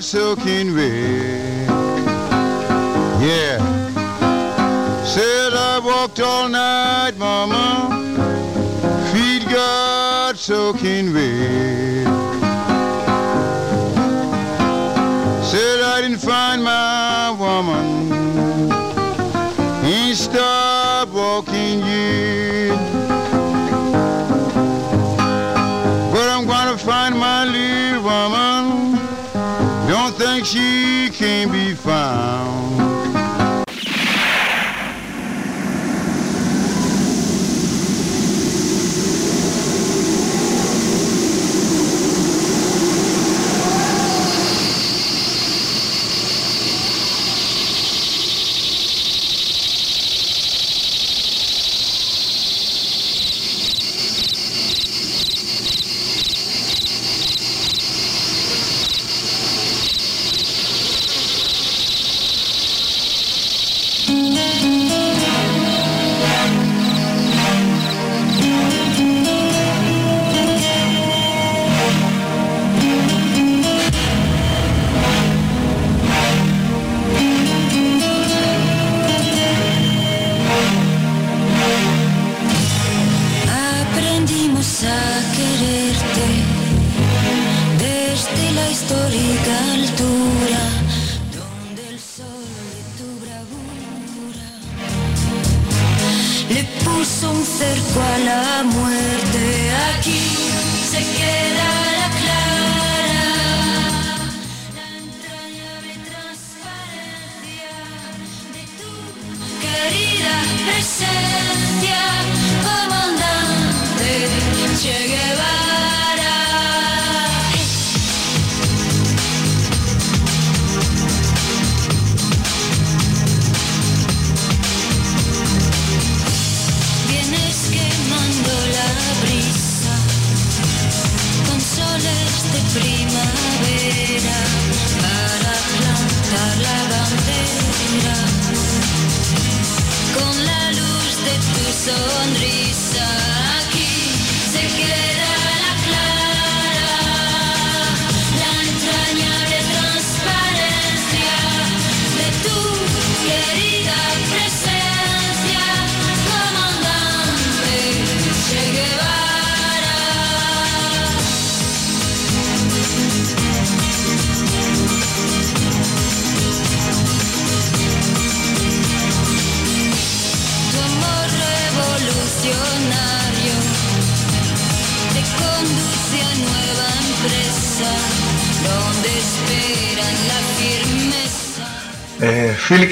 got soaking wet. Yeah. Said I walked all night, mama. Feet got soaking wet. Said I didn't find my woman.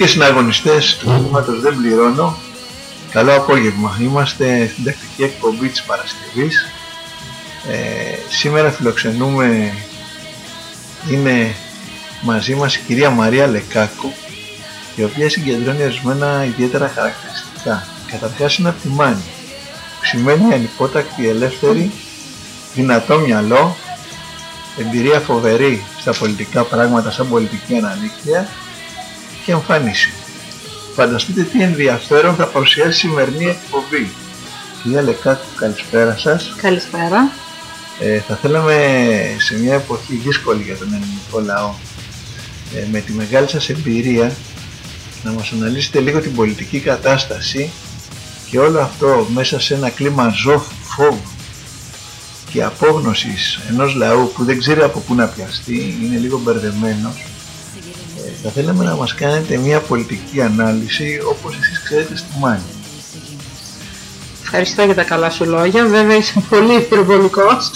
Συναγωνιστές του κινήματος δεν πληρώνω. Καλό απόγευμα, είμαστε στην τακτική εκπομπή της Παρασκευής. Ε, Σήμερα φιλοξενούμε Είναι μαζί μας η κυρία Μαρία Λεκάκου Η οποία συγκεντρώνει ορισμένα ιδιαίτερα χαρακτηριστικά. Καταρχάς είναι από τη Μάνη. Που Σημαίνει ανυπότακτη, ελεύθερη, δυνατό μυαλό Εμπειρία φοβερή στα πολιτικά πράγματα σαν πολιτική αναλύτεια και εμφάνιση. Φανταστείτε τι ενδιαφέρον θα παρουσιάσει η σημερινή εκπομπή. Κυρία Λεκάκου, καλησπέρα σας. Καλησπέρα. Ε, θα θέλαμε σε μια εποχή δύσκολη για τον ελληνικό λαό, ε, με τη μεγάλη σας εμπειρία, να μας αναλύσετε λίγο την πολιτική κατάσταση και όλο αυτό μέσα σε ένα κλίμα ζώφου, φόβου και απόγνωσης ενός λαού που δεν ξέρει από πού να πιαστεί, είναι λίγο μπερδεμένος. Ε, θα θέλαμε να μας κάνετε μια πολιτική ανάλυση όπως εσείς ξέρετε στη Μάνη. Ευχαριστώ για τα καλά σου λόγια. Βέβαια είσαι πολύ υπερβολικός.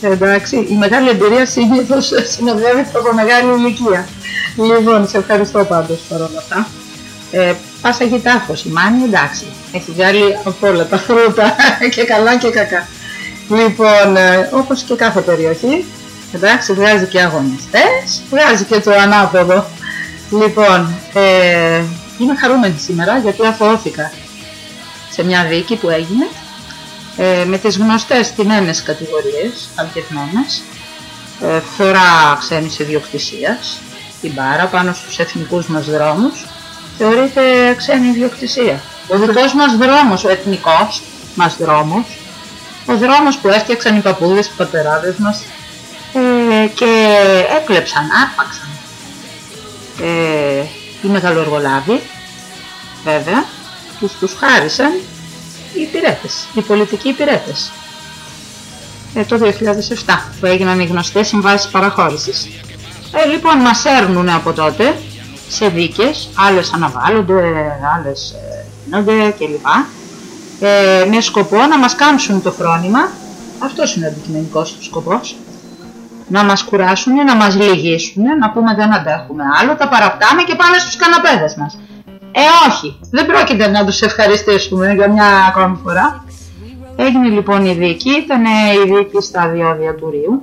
Εντάξει, η μεγάλη εμπειρία συνήθως συνοδεύεται από μεγάλη ηλικία. Λοιπόν, σε ευχαριστώ πάντως παρόλα αυτά. Ε, πάσα έχει τάφος, η Μάνη εντάξει, έχει βγάλει από όλα τα φρούτα και καλά και κακά. Λοιπόν, ε, όπως και κάθε περιοχή, εντάξει, βγάζει και αγωνιστές, βγάζει και το ανάποδο. Λοιπόν, ε, είμαι χαρούμενη σήμερα γιατί αθωώθηκα σε μια δίκη που έγινε ε, με τις γνωστές τιμένες κατηγορίες, αλκευμένες, ε, φθορά ξένης ιδιοκτησίας, την μπάρα πάνω στους εθνικούς μας δρόμους, θεωρείται ξένη ιδιοκτησία. Ο δικός μας δρόμος, ο εθνικός μας δρόμος, ο δρόμος που έφτιαξαν οι παππούδες, οι πατεράδες μας, ε, ε, και έκλεψαν, άρπαξαν ε, οι μεγαλοεργολάβοι βέβαια τους τους χάρισαν οι υπηρέτες, οι πολιτικοί υπηρέτες ε, το 2007 που έγιναν οι γνωστές συμβάσεις παραχώρησης. Ε, λοιπόν μας έρνουν από τότε σε δίκες, άλλες αναβάλλονται, άλλες ε, γίνονται κλπ. Ε, με σκοπό να μας κάμψουν το φρόνημα, αυτός είναι ο αντικειμενικός του σκοπός, να μας κουράσουν, να μας λυγίσουν, να πούμε δεν αντέχουμε άλλο, τα παραπτάμε και πάμε στους καναπέδες μας. Ε, όχι, δεν πρόκειται να τους ευχαριστήσουμε για μια ακόμη φορά. Έγινε λοιπόν η δίκη, ήταν η δίκη στα διόδια του Ρίου,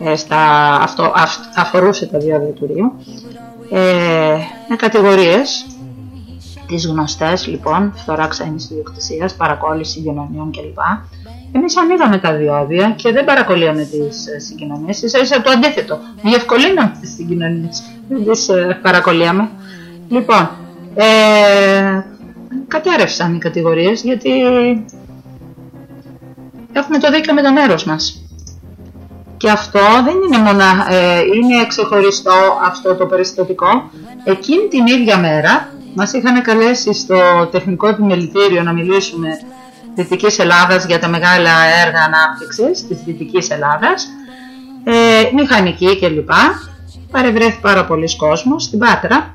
ε, στα, αυτό, αφορούσε τα διόδια του Ρίου, ε, με κατηγορίες, τις γνωστές λοιπόν, φθορά ξένης ιδιοκτησίας, παρακόλληση κοινωνιών κλπ. Εμείς ανοίγαμε τα διόδια και δεν παρακολύαμε τις ε, συγκοινωνίες, ίσα ίσα το αντίθετο, διευκολύναμε τις συγκοινωνίες, δεν τις ε, παρακολύαμε. Λοιπόν, ε, κατέρευσαν οι κατηγορίες γιατί έχουμε το δίκαιο με το μέρος μας. Και αυτό δεν είναι μόνο, ε, είναι ξεχωριστό αυτό το περιστατικό. Εκείνη την ίδια μέρα μας είχαν καλέσει στο τεχνικό επιμελητήριο να μιλήσουμε Δυτικής Ελλάδας για τα μεγάλα έργα ανάπτυξης της Δυτικής Ελλάδας, ε, μηχανική κλπ. Παρευρέθη πάρα πολλοί κόσμος στην Πάτρα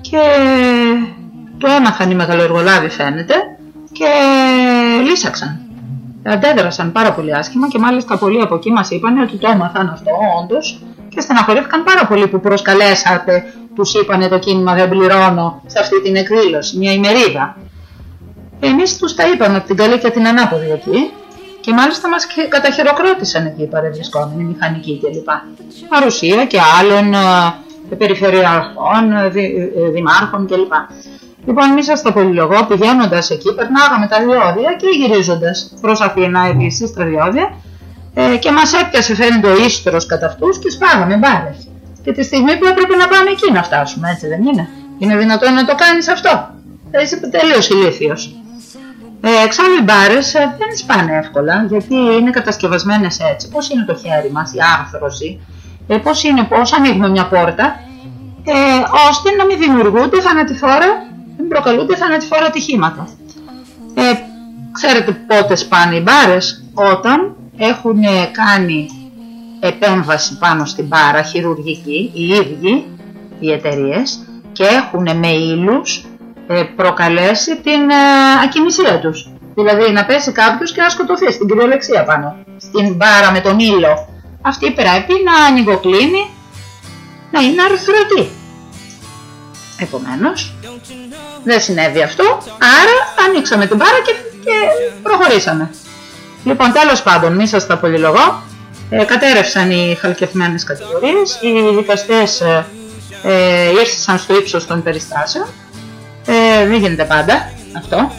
και το έμαθαν οι μεγαλοεργολάβοι φαίνεται και λύσαξαν αντέδρασαν πάρα πολύ άσχημα και μάλιστα πολλοί από εκεί μας είπαν ότι το έμαθαν αυτό όντως και στεναχωρήθηκαν πάρα πολύ που προσκαλέσατε, τους είπανε το κίνημα δεν πληρώνω σε αυτή την εκδήλωση, μια ημερίδα. Εμείς τους τα είπαμε από την καλή και την ανάποδη εκεί και μάλιστα μας καταχειροκρότησαν εκεί οι παρευρισκόμενοι, μηχανικοί κλπ. Παρουσία και άλλων ε, περιφερειαρχών, ε, δη, ε, δημάρχων κλπ. Λοιπόν, εμείς σας το πολυλογώ, πηγαίνοντας εκεί, περνάγαμε τα διόδια και γυρίζοντας προς Αθήνα επίσης τα διόδια ε, και μας έπιασε φαίνεται ο ίστρο κατά αυτούς και σπάγαμε μπάρε. Και τη στιγμή που έπρεπε να πάμε εκεί να φτάσουμε, έτσι δεν είναι. Είναι δυνατόν να το κάνεις αυτό. Θα είσαι τελείως ηλίθιος. Ε, εξάλλου οι μπάρες ε, δεν σπάνε εύκολα γιατί είναι κατασκευασμένες έτσι. Πώς είναι το χέρι μας, η άρθρωση, ε, πώς είναι, πώς ανοίγουμε μια πόρτα, ε, ώστε να μην δημιουργούνται θανατηφόρα δεν προκαλούνται θανατηφόρα ατυχήματα. Ε, ξέρετε πότε σπάνε οι μπάρες, όταν έχουν κάνει επέμβαση πάνω στην μπάρα χειρουργική, οι ίδιοι οι εταιρείες και έχουν με ύλους ε, προκαλέσει την ε, ακινησία τους. Δηλαδή να πέσει κάποιος και να σκοτωθεί στην κυριολεξία πάνω, στην μπάρα με τον ύλο. Αυτή πρέπει να ανοιγοκλίνει, να είναι αρθρωτή. Επομένως, δεν συνέβη αυτό, άρα ανοίξαμε την μπάρα και, και προχωρήσαμε. Λοιπόν, τέλος πάντων, μη σας τα πολυλογώ, ε, κατέρευσαν οι χαλκευμένες κατηγορίες, οι δικαστές ε, ε, ήρθαν στο ύψος των περιστάσεων, ε, δεν γίνεται πάντα αυτό,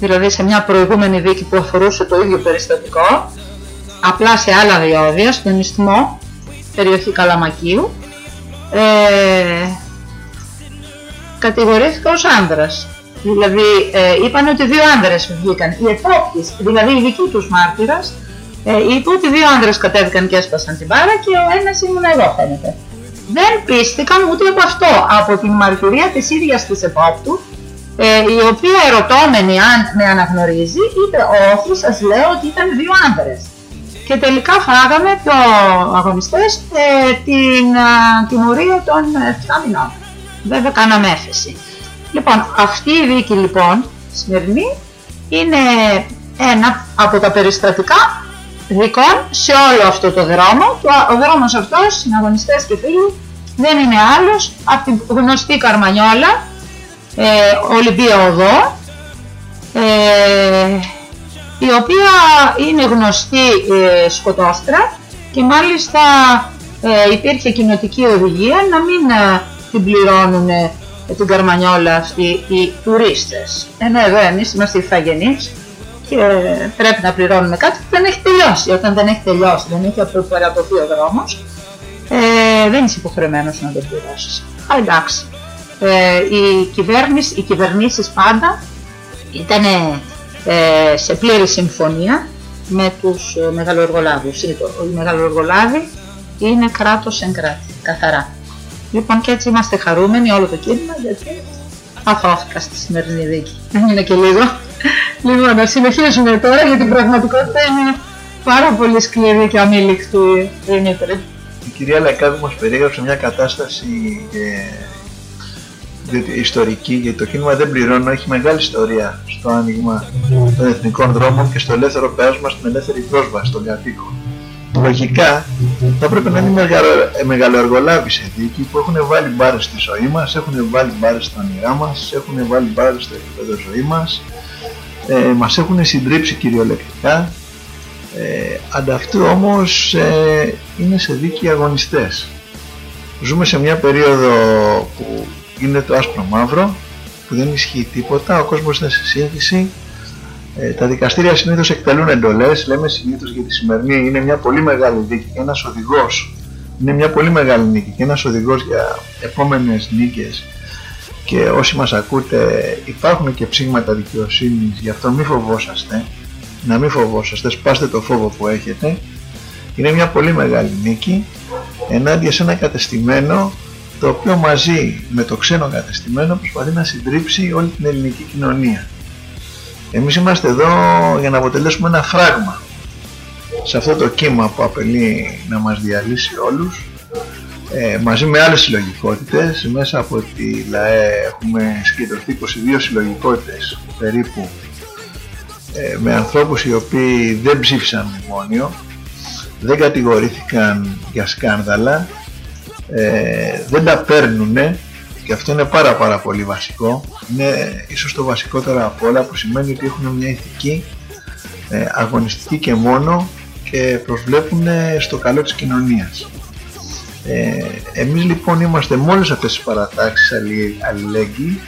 δηλαδή σε μια προηγούμενη δίκη που αφορούσε το ίδιο περιστατικό, απλά σε άλλα διόδια, στον Ισθμό, περιοχή Καλαμακίου, ε, κατηγορήθηκα ως άνδρας. Δηλαδή ε, είπαν ότι δύο άνδρες βγήκαν. Οι επόπτης, δηλαδή η δική τους μάρτυρας, ε, είπε ότι δύο άνδρες κατέβηκαν και έσπασαν την μπάρα και ο ένας ήμουν εγώ φαίνεται. Δεν πίστηκαν ούτε από αυτό, από την μαρτυρία της ίδιας της επόπτου, ε, η οποία ερωτώμενη αν με αναγνωρίζει, είπε όχι σας λέω ότι ήταν δύο άνδρες. Και τελικά φάγαμε πιο αγωνιστές ε, την τιμωρία των 7 μηνών βέβαια κάναμε έφεση. Λοιπόν, αυτή η δίκη λοιπόν, σημερινή, είναι ένα από τα περιστατικά δικών σε όλο αυτό το δρόμο. Ο δρόμος αυτός, συναγωνιστές και φίλοι, δεν είναι άλλος από την γνωστή Καρμανιόλα, ε, Ολυμπία Οδό, ε, η οποία είναι γνωστή ε, σκοτόστρα και μάλιστα ε, υπήρχε κοινοτική οδηγία να μην ε, την πληρώνουν την καρμανιόλα αυτοί οι τουρίστες. Ενώ εδώ εμείς είμαστε ηθαγενείς και πρέπει να πληρώνουμε κάτι που δεν έχει τελειώσει. Όταν δεν έχει τελειώσει, δεν έχει αποπερατωθεί ο δρόμος, ε, δεν είσαι υποχρεωμένος να το πληρώσεις. Α, εντάξει. Ε, η κυβέρνηση, οι κυβερνήσεις πάντα ήταν ε, σε πλήρη συμφωνία με τους ε, μεγαλοεργολάβους. Είναι το- Οι μεγαλοεργολάβοι είναι κράτος εν κράτη, καθαρά. Λοιπόν και έτσι είμαστε χαρούμενοι όλο το κίνημα γιατί αθώθηκα στη σημερινή δίκη. Δεν είναι και λίγο. Λοιπόν, να συνεχίσουμε τώρα γιατί η πραγματικότητα είναι πάρα πολύ σκληρή και αμήλικτη, Δημήτρη. Η κυρία Λαϊκάδου μας περιέγραψε μια κατάσταση ε, διότι- ιστορική, γιατί το κίνημα δεν πληρώνω, έχει μεγάλη ιστορία στο άνοιγμα των εθνικών δρόμων και στο ελεύθερο πέρασμα στην ελεύθερη πρόσβαση των κατοίκων. Λογικά θα πρέπει να είναι μεγαλο- ε, μεγαλοεργολάβοι σε δίκη που έχουν βάλει μπάρες στη ζωή μας, έχουν βάλει μπάρες στα όνειρά μας, έχουν βάλει μπάρες στο επίπεδο ζωής μας, ε, μας έχουν συντρίψει κυριολεκτικά ε, ανταυτού όμως ε, είναι σε δίκη αγωνιστές. Ζούμε σε μια περίοδο που είναι το άσπρο μαύρο, που δεν ισχύει τίποτα, ο κόσμος είναι σε σύγχυση. Ε, τα δικαστήρια συνήθως εκτελούν εντολές, λέμε συνήθως για τη σημερινή είναι μια πολύ μεγάλη δίκη και ένας οδηγός είναι μια πολύ μεγάλη νίκη και ένας οδηγός για επόμενες νίκες και όσοι μας ακούτε υπάρχουν και ψήγματα δικαιοσύνης, γι' αυτό μη φοβόσαστε να μην φοβόσαστε, σπάστε το φόβο που έχετε. Είναι μια πολύ μεγάλη νίκη ενάντια σε ένα κατεστημένο το οποίο μαζί με το ξένο κατεστημένο προσπαθεί να συντρίψει όλη την ελληνική κοινωνία. Εμείς είμαστε εδώ για να αποτελέσουμε ένα φράγμα σε αυτό το κύμα που απελεί να μας διαλύσει όλους ε, μαζί με άλλες συλλογικότητες μέσα από τη ΛΑΕ έχουμε συγκεντρωθεί 22 συλλογικότητες περίπου ε, με ανθρώπους οι οποίοι δεν ψήφισαν μνημόνιο, δεν κατηγορήθηκαν για σκάνδαλα, ε, δεν τα παίρνουνε και αυτό είναι πάρα πάρα πολύ βασικό. Είναι ίσως το βασικότερο από όλα που σημαίνει ότι έχουν μια ηθική ε, αγωνιστική και μόνο και προσβλέπουν στο καλό της κοινωνίας. Ε, εμείς λοιπόν είμαστε με όλες αυτές τις παρατάξεις αλλη- αλληλέγγυοι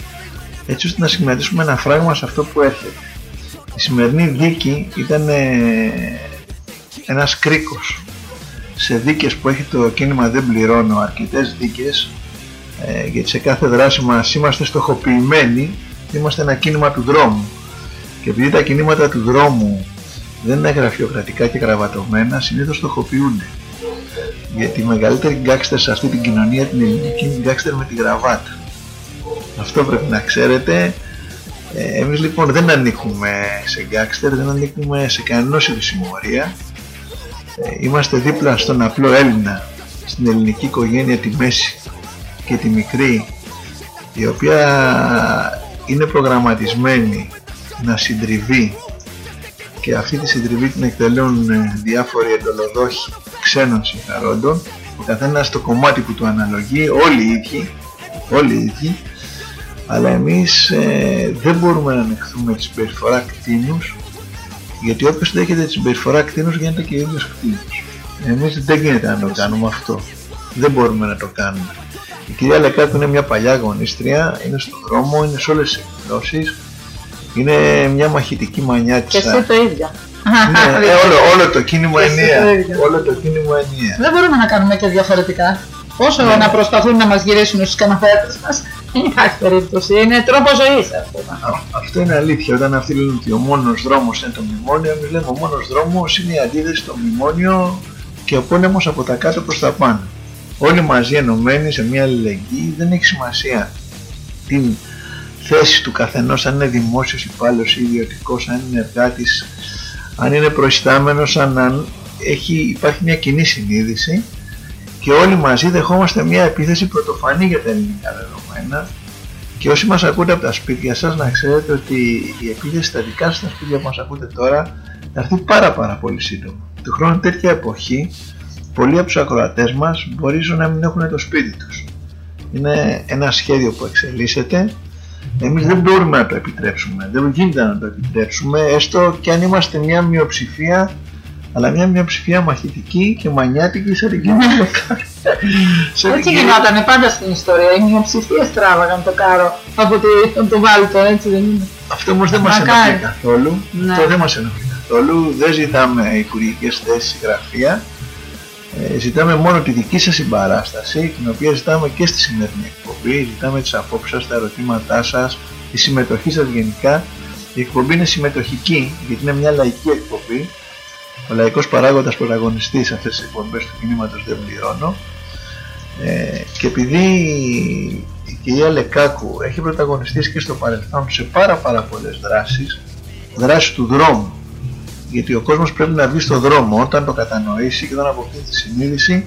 έτσι ώστε να συγκρατήσουμε ένα φράγμα σε αυτό που έρχεται. Η σημερινή δίκη ήταν ε, ένας κρίκος σε δίκες που έχει το κίνημα δεν πληρώνω αρκετές δίκες ε, γιατί σε κάθε δράση μας είμαστε στοχοποιημένοι είμαστε ένα κίνημα του δρόμου και επειδή τα κινήματα του δρόμου δεν είναι γραφειοκρατικά και γραβατωμένα συνήθως στοχοποιούνται γιατί οι μεγαλύτεροι γκάξτερ σε αυτή την κοινωνία την ελληνική είναι οι γκάξτερ με τη γραβάτα. Αυτό πρέπει να ξέρετε. Ε, εμείς λοιπόν δεν ανήκουμε σε γκάξτερ, δεν ανήκουμε σε κανένα είδους συμμορία. Ε, είμαστε δίπλα στον απλό Έλληνα, στην ελληνική οικογένεια τη μέση και τη μικρή, η οποία είναι προγραμματισμένη να συντριβεί. Και αυτή τη συντριβή την εκτελούν ε, διάφοροι εντολοδόχοι ξένων συμφερόντων, ο καθένας στο κομμάτι που του αναλογεί, όλοι οι ίδιοι, όλοι οι ίδιοι, αλλά εμείς ε, δεν μπορούμε να ανεχθούμε τη συμπεριφορά κτίνους γιατί όποιος δέχεται τη συμπεριφορά κτίνους γίνεται και ίδιος κτίνος. Εμείς δεν γίνεται να το κάνουμε αυτό. Δεν μπορούμε να το κάνουμε. Η κυρία Λεκάκου είναι μια παλιά αγωνίστρια, είναι στον δρόμο, είναι σε όλες τις εκδηλώσεις. Είναι μια μαχητική μανιά Και της. εσύ το ίδιο. Ναι, ε, όλο, όλο το κίνημα Και εσύ ενιαία. το ίδιο. Όλο το κίνημα ενιαία. Δεν μπορούμε να κάνουμε και διαφορετικά. Όσο Ναι. να προσπαθούν να μας γυρίσουν στους καναπέτες μας, δεν υπάρχει περίπτωση. Είναι τρόπο ζωής αυτό. Α- Αυτό είναι αλήθεια. Όταν αυτοί λένε ότι ο μόνος δρόμος είναι το μνημόνιο, εμείς λέμε ο μόνος δρόμος είναι η αντίθεση στο μνημόνιο και ο πόλεμος από τα κάτω προς τα πάνω. Όλοι μαζί ενωμένοι σε μια αλληλεγγύη δεν έχει σημασία την θέση του καθενός, αν είναι δημόσιος υπάλληλος ή ιδιωτικός, αν είναι εργάτης, αν είναι προϊστάμενος, αν, αν έχει, υπάρχει μια κοινή συνείδηση και όλοι μαζί δεχόμαστε μια επίθεση πρωτοφανή για τα ελληνικά δεδομένα και όσοι μας ακούτε από τα σπίτια σας να ξέρετε ότι η επίθεση στα δικά σας τα σπίτια που μας ακούτε τώρα θα έρθει πάρα πάρα πολύ σύντομα. Του χρόνου τέτοια εποχή πολλοί από τους ακροατές μας μπορεί ίσως να μην έχουν το σπίτι τους. Είναι ένα σχέδιο που εξελίσσεται. Εμείς δεν μπορούμε να το επιτρέψουμε. Δεν γίνεται να το επιτρέψουμε έστω και αν είμαστε μια μειοψηφία αλλά μια μειοψηφία μαχητική και μανιάτικη σε την κοινωνία. Σε την Έτσι κοινωνία. γινόταν πάντα στην ιστορία. Οι μειοψηφίες τράβαγαν το κάρο από τη- από το βάλτο, έτσι δεν είναι. Αυτό όμως δεν μας Μακάρι. ενοχλεί καθόλου. Ναι. Αυτό δεν μας ενοχλεί καθόλου. Δεν ζητάμε υπουργικές θέσεις ή γραφεία. Ε, ζητάμε μόνο τη δική σας συμπαράσταση, την οποία ζητάμε και στη σημερινή εκπομπή. Ζητάμε τις απόψεις σας, τα ερωτήματά σας, τη συμμετοχή σας γενικά. Η εκπομπή είναι συμμετοχική, γιατί είναι μια λαϊκή εκπομπή. ο λαϊκός παράγοντας πρωταγωνιστής σε αυτές τις εκπομπές του κινήματος δεν πληρώνω ε, και επειδή η κυρία Λεκάκου έχει πρωταγωνιστήσει και στο παρελθόν σε πάρα πάρα πολλές δράσεις δράσεις του δρόμου γιατί ο κόσμος πρέπει να βγει στο δρόμο όταν το κατανοήσει και όταν αποκτήσει τη συνείδηση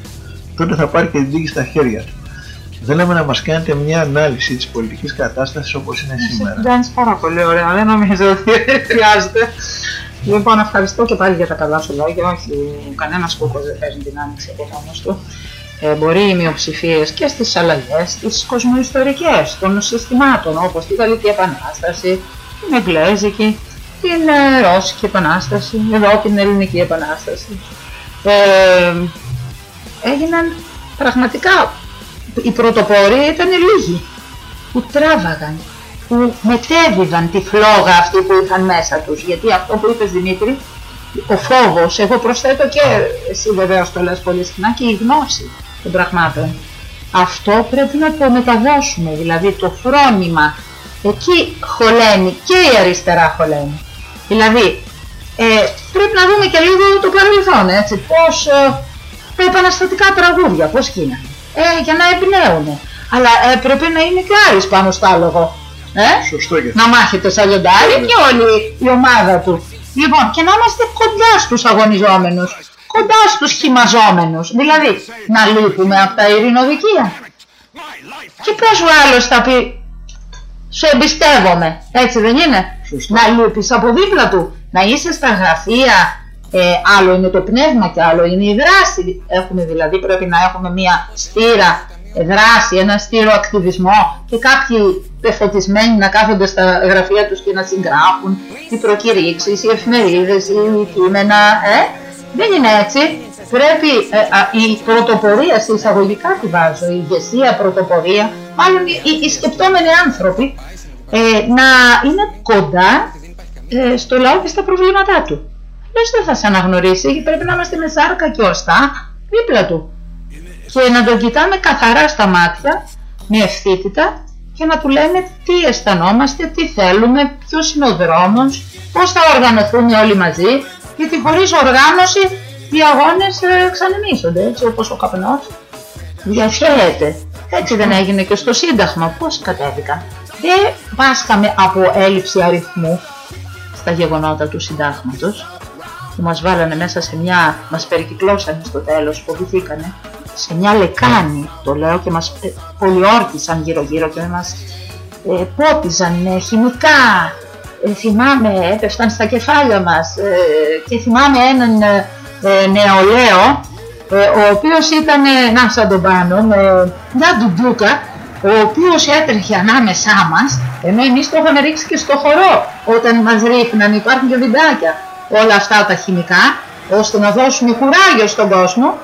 τότε θα πάρει και την δίκη στα χέρια του Θέλαμε να μας κάνετε μια ανάλυση της πολιτικής κατάστασης όπως είναι σήμερα. Κάνεις πάρα πολύ ωραία, δεν νομίζω ότι χρειάζεται. Λοιπόν, ευχαριστώ και πάλι για τα καλά σου λόγια. Όχι, κανένας κούκος δεν παίζει την άνοιξη από μόνος του. Ε, μπορεί οι μειοψηφίες και στις αλλαγές, στι κοσμοϊστορικές των συστημάτων, όπως την Γαλλική Επανάσταση, την Εγγλέζικη, την ε, Ρώσικη Επανάσταση, εδώ την Ελληνική Επανάσταση. Ε, έγιναν πραγματικά οι πρωτοπόροι ήταν λίγοι που τράβαγαν, που μετέβηβαν τη φλόγα αυτή που είχαν μέσα τους. Γιατί αυτό που είπες Δημήτρη, ο φόβος, εγώ προσθέτω και εσύ βεβαίως το λες πολύ συχνά και η γνώση των πραγμάτων. Αυτό πρέπει να το μεταδώσουμε, δηλαδή το φρόνημα. Εκεί χωλαίνει και η αριστερά χωλαίνει. Δηλαδή, ε, πρέπει να δούμε και λίγο το παρελθόν, έτσι, πώς ε, τα επαναστατικά τραγούδια, πώς γίνανε ε, για να εμπνέουν. Αλλά ε, πρέπει να είναι και άλλοι πάνω στο άλογο. Ε; Σωστό και Να μάχεται σαν λιοντάρι και όλη η ομάδα του. Λοιπόν, και να είμαστε κοντά στους αγωνιζόμενους, κοντά στους χυμαζόμενους. Δηλαδή, να λείπουμε από τα ειρηνοδικεία. Και πώς ο άλλος θα πει, σου εμπιστεύομαι, έτσι δεν είναι; Σωστό. Να λείπεις από δίπλα του, να είσαι στα γραφεία, ε, άλλο είναι το πνεύμα και άλλο είναι η δράση. Έχουμε δηλαδή πρέπει να έχουμε μια στήρα ε, δράση, ένα στήρο ακτιβισμό και κάποιοι πεφωτισμένοι να κάθονται στα γραφεία τους και να συγγράφουν οι προκηρύξεις, οι εφημερίδες, οι κείμενα, ε; δεν είναι έτσι. Πρέπει ε, α, η πρωτοπορία, σε εισαγωγικά τη βάζω, η ηγεσία, πρωτοπορία, μάλλον οι, οι, οι σκεπτόμενοι άνθρωποι, ε, να είναι κοντά ε, στο λαό και στα προβλήματά του. Ποιος δεν θα σε αναγνωρίσει, πρέπει να είμαστε με σάρκα και οστά δίπλα του. Και να τον κοιτάμε καθαρά στα μάτια, με ευθύτητα και να του λέμε τι αισθανόμαστε, τι θέλουμε, ποιος είναι ο δρόμος, πώς θα οργανωθούμε όλοι μαζί, γιατί χωρίς οργάνωση οι αγώνες ε, ξανεμίσονται, έτσι όπως ο καπνός διαχέεται. Έτσι δεν έγινε και στο Σύνταγμα, πώς κατέβηκαν. Δεν βάσκαμε από έλλειψη αριθμού στα γεγονότα του Συντάγματος που μας βάλανε μέσα σε μια, μας περικυκλώσανε στο τέλος, φοβηθήκανε, σε μια λεκάνη, το λέω, και μας ε, πολιόρτισαν γύρω γύρω και μας ε, πότιζαν με χημικά, ε, θυμάμαι, έπεφταν στα κεφάλια μας ε, και θυμάμαι έναν ε, ε, νεολαίο, ε, ο οποίος ήταν, ε, να σαν τον πάνω, με μια ντουντούκα, ο οποίος έτρεχε ανάμεσά μας, ενώ εμείς το είχαμε ρίξει και στο χορό όταν μας ρίχναν, υπάρχουν και βιντεάκια όλα αυτά τα χημικά, ώστε να δώσουμε κουράγιο στον κόσμο,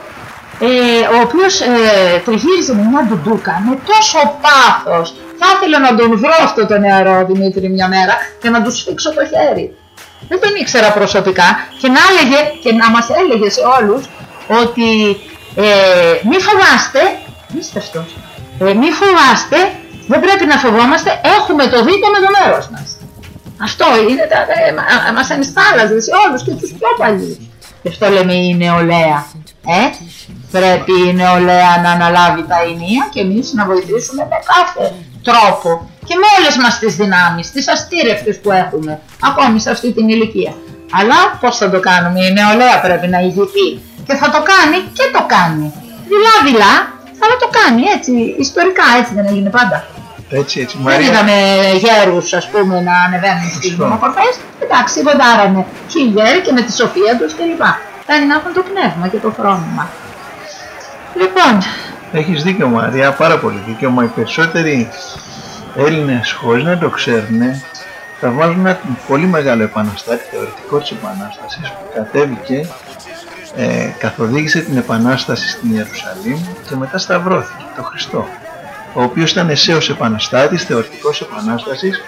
ε, ο οποίος ε, τριγύριζε με μια ντουντούκα με τόσο πάθος. Θα ήθελα να τον βρω αυτό το νεαρό Δημήτρη μια μέρα και να τους σφίξω το χέρι. Δεν τον ήξερα προσωπικά και να, έλεγε, και να μας έλεγε σε όλους ότι ε, μη φοβάστε, μίστευτος, ε, μη φοβάστε, δεν πρέπει να φοβόμαστε, έχουμε το δίκιο με το μέρος μας. Αυτό είναι, τα, ε, μα, μας ενστάλλαζε σε όλους και τους πιο παλιούς. Γι' αυτό λέμε η νεολαία. Ε; Πρέπει η νεολαία να αναλάβει τα ενία και εμείς να βοηθήσουμε με κάθε τρόπο και με όλες μας τις δυνάμεις, τις αστήρευτες που έχουμε, ακόμη σε αυτή την ηλικία. Αλλά πώς θα το κάνουμε, η νεολαία πρέπει να ηγηθεί και θα το κάνει και το κάνει. Δειλά-δειλά, αλλά το κάνει έτσι, ιστορικά έτσι δεν έγινε πάντα. Έτσι, έτσι. Δεν Μαρία, είδαμε γέρους ας πούμε να ανεβαίνουν στις Σωστό. δημοκορφές. Εντάξει, βοντάρανε και οι γέροι και με τη σοφία τους κλπ. Πρέπει να έχουν το πνεύμα και το φρόνημα. Λοιπόν, έχεις δίκιο Μαρία, πάρα πολύ δίκιο. Μα οι περισσότεροι Έλληνες χωρίς να το ξέρουν θαυμάζουν ένα πολύ μεγάλο επαναστάτη, θεωρητικό της επανάστασης που κατέβηκε, ε, καθοδήγησε την επανάσταση στην Ιερουσαλήμ και μετά σταυρώθηκε, το Χριστό ο οποίος ήταν εσέως επαναστάτης, θεωρητικός επανάστασης,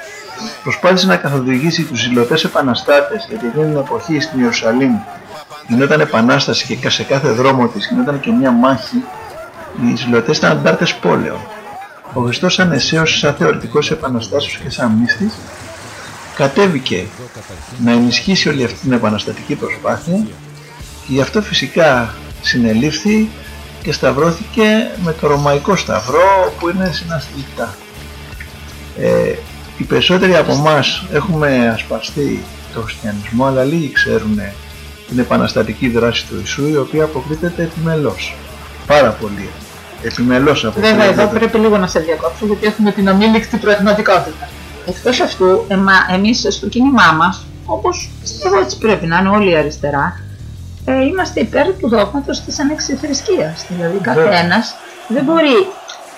προσπάθησε να καθοδηγήσει τους ζηλωτές επαναστάτες γιατί εκείνη την εποχή στην Ιερουσαλήμ γινόταν επανάσταση και σε κάθε δρόμο της γινόταν και μια μάχη οι ζηλωτές ήταν αντάρτες πόλεων. Ο Χριστός σαν εσέως, σαν θεωρητικός επαναστάσεως και σαν μύστης. Κατέβηκε να ενισχύσει όλη αυτή την επαναστατική προσπάθεια Γι' αυτό φυσικά συνελήφθη και σταυρώθηκε με το Ρωμαϊκό Σταυρό που είναι συναστηλικά. Ε, οι περισσότεροι από εμάς έχουμε ασπαστεί το χριστιανισμό αλλά λίγοι ξέρουν την επαναστατική δράση του Ιησού η οποία αποκρίτεται επιμελώς. Πάρα πολύ. Επιμελώς αποκρίτεται. Βέβαια, εδώ πρέπει λίγο να σε διακόψω γιατί έχουμε την αμήλικτη πραγματικότητα. Εκτός αυτού, εμείς στο κίνημά μας, όπως πιστεύω έτσι πρέπει να είναι όλοι αριστερά, ε, είμαστε υπέρ του δόγματος της ανεξιθρησκείας. Δηλαδή, καθένας δεν μπορεί,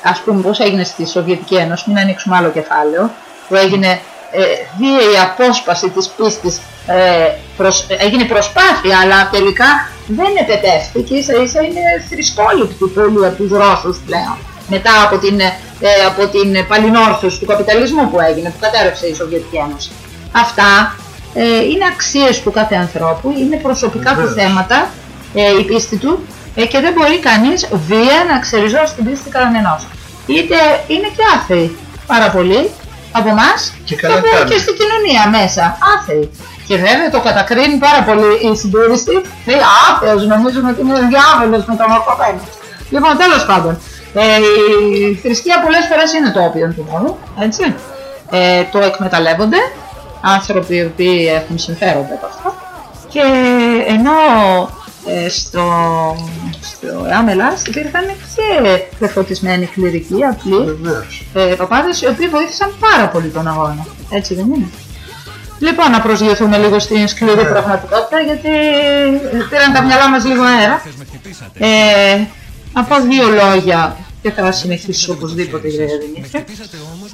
ας πούμε, πώς έγινε στη Σοβιετική Ένωση, μην ανοίξουμε άλλο κεφάλαιο, που έγινε ε, βίαιη απόσπαση της πίστης, ε, προς, έγινε προσπάθεια, αλλά τελικά δεν επετεύχθηκε, ίσα ίσα είναι θρησκόληπτη πολύ από τους Ρώσους πλέον. Μετά από την, ε, από την παλινόρθωση του καπιταλισμού που έγινε, που κατέρευσε η Σοβιετική Ένωση. Αυτά ε, είναι αξίες του κάθε ανθρώπου, είναι προσωπικά του θέματα, ε, η πίστη του ε, και δεν μπορεί κανείς βία να ξεριζώσει την πίστη κανενός. Είτε είναι και άθεοι πάρα πολύ από εμάς Και και, καλά από- κάνουν. και στην κοινωνία μέσα. Άθεοι. Και βέβαια το κατακρίνει πάρα πολύ η συντήρηση. Λέει άθεος, νομίζουν ότι είναι διάβολος μεταμορφωμένος. Λοιπόν, τέλος πάντων, ε, η θρησκεία πολλές φορές είναι το όπιον του μόνου, έτσι. Ε, το εκμεταλλεύονται άνθρωποι οι οποίοι έχουν συμφέροντα από αυτό. Και ενώ ε, στο, στο ΕΑΜ Ελλάς υπήρχαν και πεφωτισμένοι κληρικοί, απλοί, Βεβαίως. ε, παπάδες οι οποίοι βοήθησαν πάρα πολύ τον αγώνα. Έτσι δεν είναι. Λοιπόν, να προσγειωθούμε λίγο στην σκληρή πραγματικότητα γιατί ε, πήραν τα μυαλά μας λίγο αέρα. Ε, να πω δύο λόγια και θα συνεχίσω οπωσδήποτε για Δημήτρη.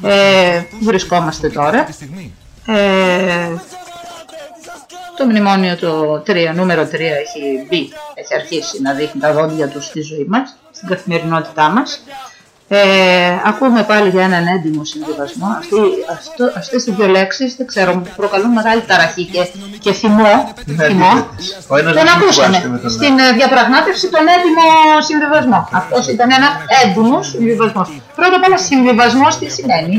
Ε, πού βρισκόμαστε τώρα. Ε, το μνημόνιο το 3, νούμερο 3 έχει μπει, έχει αρχίσει να δείχνει τα δόντια τους στη ζωή μας, στην καθημερινότητά μας. Ε, ακούμε πάλι για έναν έντιμο συμβιβασμό. Αυτοί, αυτό, αυτές οι δύο λέξεις, δεν ξέρω, μου προκαλούν μεγάλη ταραχή και, και θυμό. Είναι θυμό. αντίθετες. Ο ένας Δεν δεν ακούσαμε συμβιβάζεται με τον στην ε, διαπραγμάτευση τον έντιμο συμβιβασμό. Αυτός ήταν ένας έντιμος συμβιβασμός. Πρώτα απ' όλα συμβιβασμός τι σημαίνει;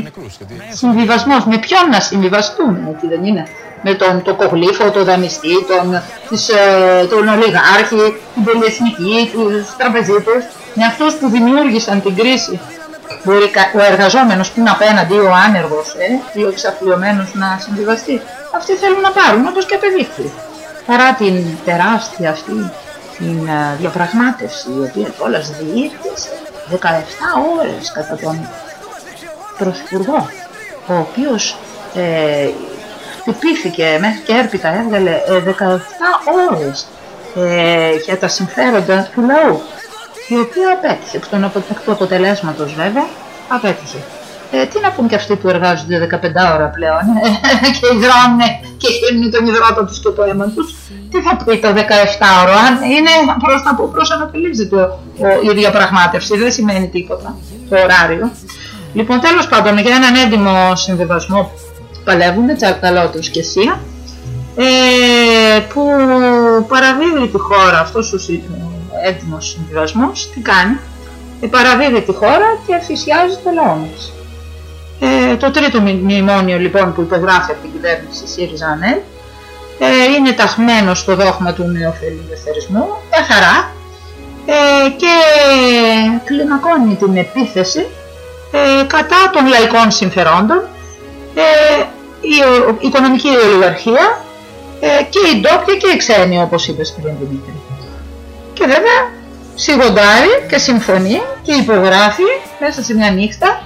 Συμβιβασμός. Με ποιον να συμβιβαστούμε, έτσι δεν είναι; Με τον το κογλίφο, τον δανειστή, τον, τις, ε, τον ολιγάρχη, την πολυεθνική, τους τραπεζίτες, με αυτούς που δημιούργησαν την κρίση. Μπορεί κα- ο εργαζόμενος που είναι απέναντι ή ο άνεργος ε, ή ο εξαφλειωμένος να συμβιβαστεί. Αυτοί θέλουν να πάρουν όπως και απεδείχθη. Παρά την τεράστια αυτή την ε, διαπραγμάτευση η οποία κιόλας διήρκησε 17 ώρες κατά τον Πρωθυπουργό, ο οποίος ε, χτυπήθηκε μέχρι και έρπιτα έβγαλε ε, 17 ώρες ε, για τα συμφέροντα του λαού, η οποία απέτυχε, εκ, των, απο- εκ του αποτελέσματος βέβαια, απέτυχε. Ε, τι να πούν και αυτοί που εργάζονται 15 ώρα πλέον ε, και υδρώνουν και χύνουν τον υδρότα τους και το αίμα τους. Τι θα πει το 17 ώρο, αν είναι προς τα που προσανατολίζεται ο, ο, η διαπραγμάτευση, δεν σημαίνει τίποτα το ωράριο. Λοιπόν, τέλος πάντων, για έναν έντιμο συμβιβασμό παλεύουν, Τσαρκαλώτος και Σία, ε, που παραδίδει τη χώρα αυτός ο συ- ο έντιμος συμβιβασμός, τι κάνει, ε, παραδίδει τη χώρα και θυσιάζει το λαό μας. Ε, το τρίτο μνη- μνημόνιο λοιπόν που υπεγράφει από την κυβέρνηση ΣΥΡΙΖΑ ΑΝΕΛ ε, είναι ταχμένο στο δόγμα του νεοφιλελευθερισμού, μια χαρά ε, και κλιμακώνει την επίθεση ε, κατά των λαϊκών συμφερόντων, ε, η, ο- η οικονομική ολιγαρχία ε, και η ντόπια και η ξένη όπως είπες πριν Δημήτρη. Και βέβαια σιγοντάρει και συμφωνεί και υπογράφει μέσα σε μια νύχτα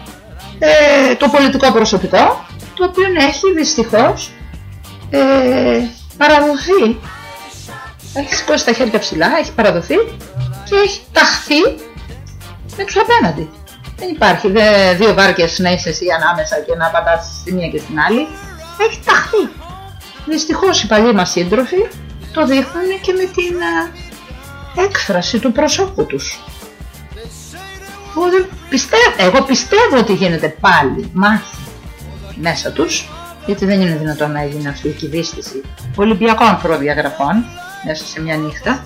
ε, το πολιτικό προσωπικό το οποίο έχει δυστυχώς ε, παραδοθεί έχει σηκώσει τα χέρια ψηλά, έχει παραδοθεί και έχει ταχθεί με τους απέναντι. Δεν υπάρχει δε, δύο βάρκες να είσαι εσύ ανάμεσα και να πατάς στη μία και στην άλλη. Έχει ταχθεί. Δυστυχώς οι παλιοί μας σύντροφοι το δείχνουν και με την ε, έκφραση του προσώπου τους. Εγώ, δεν πιστεύω, εγώ πιστεύω ότι γίνεται πάλι μάχη μέσα τους, γιατί δεν είναι δυνατόν να γίνει αυτή η κυβίστηση Ολυμπιακών προδιαγραφών μέσα σε μια νύχτα.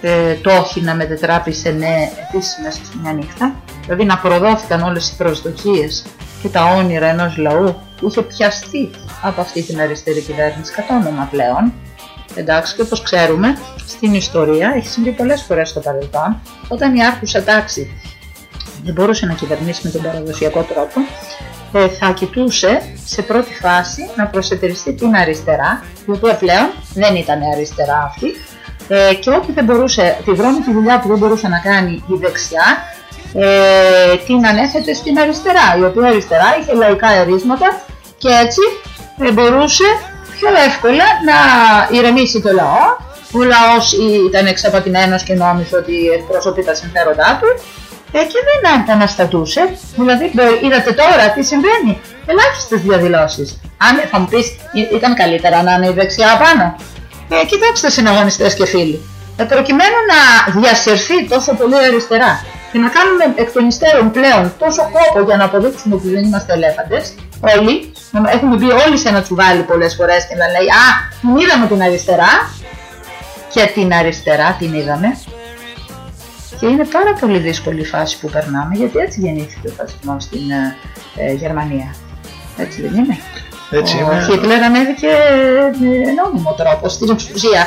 Ε, το όχι να μετετράπει σε ναι επίσης μέσα σε μια νύχτα. Δηλαδή να προδόθηκαν όλες οι προσδοκίες και τα όνειρα ενός λαού που είχε πιαστεί από αυτή την αριστερή κυβέρνηση κατ' όνομα πλέον Εντάξει, και όπως ξέρουμε, στην ιστορία έχει συμβεί πολλές φορές στο παρελθόν, όταν η άρχουσα τάξη δεν μπορούσε να κυβερνήσει με τον παραδοσιακό τρόπο, ε, θα κοιτούσε σε πρώτη φάση να προσετεριστεί την αριστερά, η οποία πλέον δεν ήταν αριστερά αυτή, ε, και ό,τι δεν μπορούσε, τη βρώμικη δουλειά που δεν μπορούσε να κάνει η δεξιά, ε, την ανέθετε στην αριστερά, η οποία αριστερά είχε λαϊκά ερίσματα και έτσι ε, μπορούσε πιο εύκολα να ηρεμήσει το λαό. Ο λαός ήταν εξαπατημένος και νόμιζε ότι εκπροσωπεί τα συμφέροντά του ε, και δεν επαναστατούσε. Δηλαδή, μπο- είδατε τώρα τι συμβαίνει. Ελάχιστες διαδηλώσεις. Αν θα μου πεις, ήταν καλύτερα να είναι η δεξιά πάνω. Ε, κοιτάξτε, συναγωνιστές και φίλοι. Ε, προκειμένου να διασυρθεί τόσο πολύ αριστερά και να κάνουμε εκ των υστέρων πλέον τόσο κόπο για να αποδείξουμε ότι δεν είμαστε ελέφαντες, όλοι, να- έχουμε μπει όλοι σε ένα τσουβάλι πολλές φορές και να λέει Α, την είδαμε την αριστερά. Και την αριστερά την είδαμε, και είναι πάρα πολύ δύσκολη η φάση που περνάμε γιατί έτσι γεννήθηκε ο φασισμός στην ε, ε, Γερμανία. Έτσι δεν είναι. Έτσι ο είναι. Χίτλερ ανέβηκε με νόμιμο τρόπο στην εξουσία.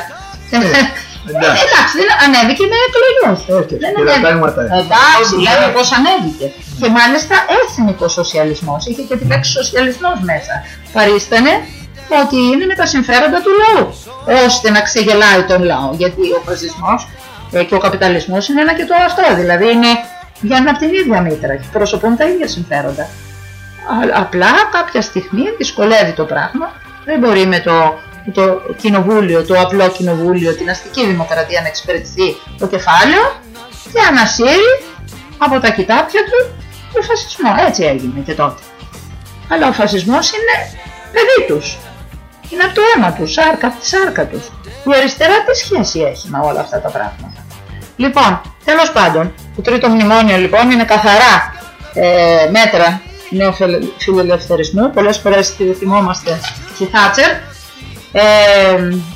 Ε, εντάξει. εντάξει, δεν ανέβηκε με εκλογές. Όχι, Δεν πήρα ανέβηκε. πράγματα. Εντάξει, λέμε πως ανέβηκε. Και μάλιστα εθνικό σοσιαλισμός. Είχε και τη λέξη σοσιαλισμός μέσα. Παρίστανε ότι είναι με τα συμφέροντα του λαού. Ώστε να ξεγελάει τον λαό. Γιατί ο φασισμός ε, και ο καπιταλισμός είναι ένα και το αυτό. Δηλαδή είναι για από την ίδια μήτρα και προσωπούν τα ίδια συμφέροντα. Α- απλά κάποια στιγμή δυσκολεύει το πράγμα. Δεν μπορεί με το, με το κοινοβούλιο, το απλό κοινοβούλιο, την αστική δημοκρατία να εξυπηρετηθεί το κεφάλαιο και ανασύρει από τα κοιτάπια του το φασισμό. Έτσι έγινε και τότε. Αλλά ο φασισμός είναι παιδί τους. Είναι από το αίμα τους, σάρκα από τη σάρκα τους. Η αριστερά τι σχέση έχει με όλα αυτά τα πράγματα. Λοιπόν, τέλος πάντων, το τρίτο μνημόνιο λοιπόν είναι καθαρά ε, μέτρα νέου φιλε- φιλελευθερισμού. Πολλές φορές τη θυμόμαστε στη Θάτσερ. Ε,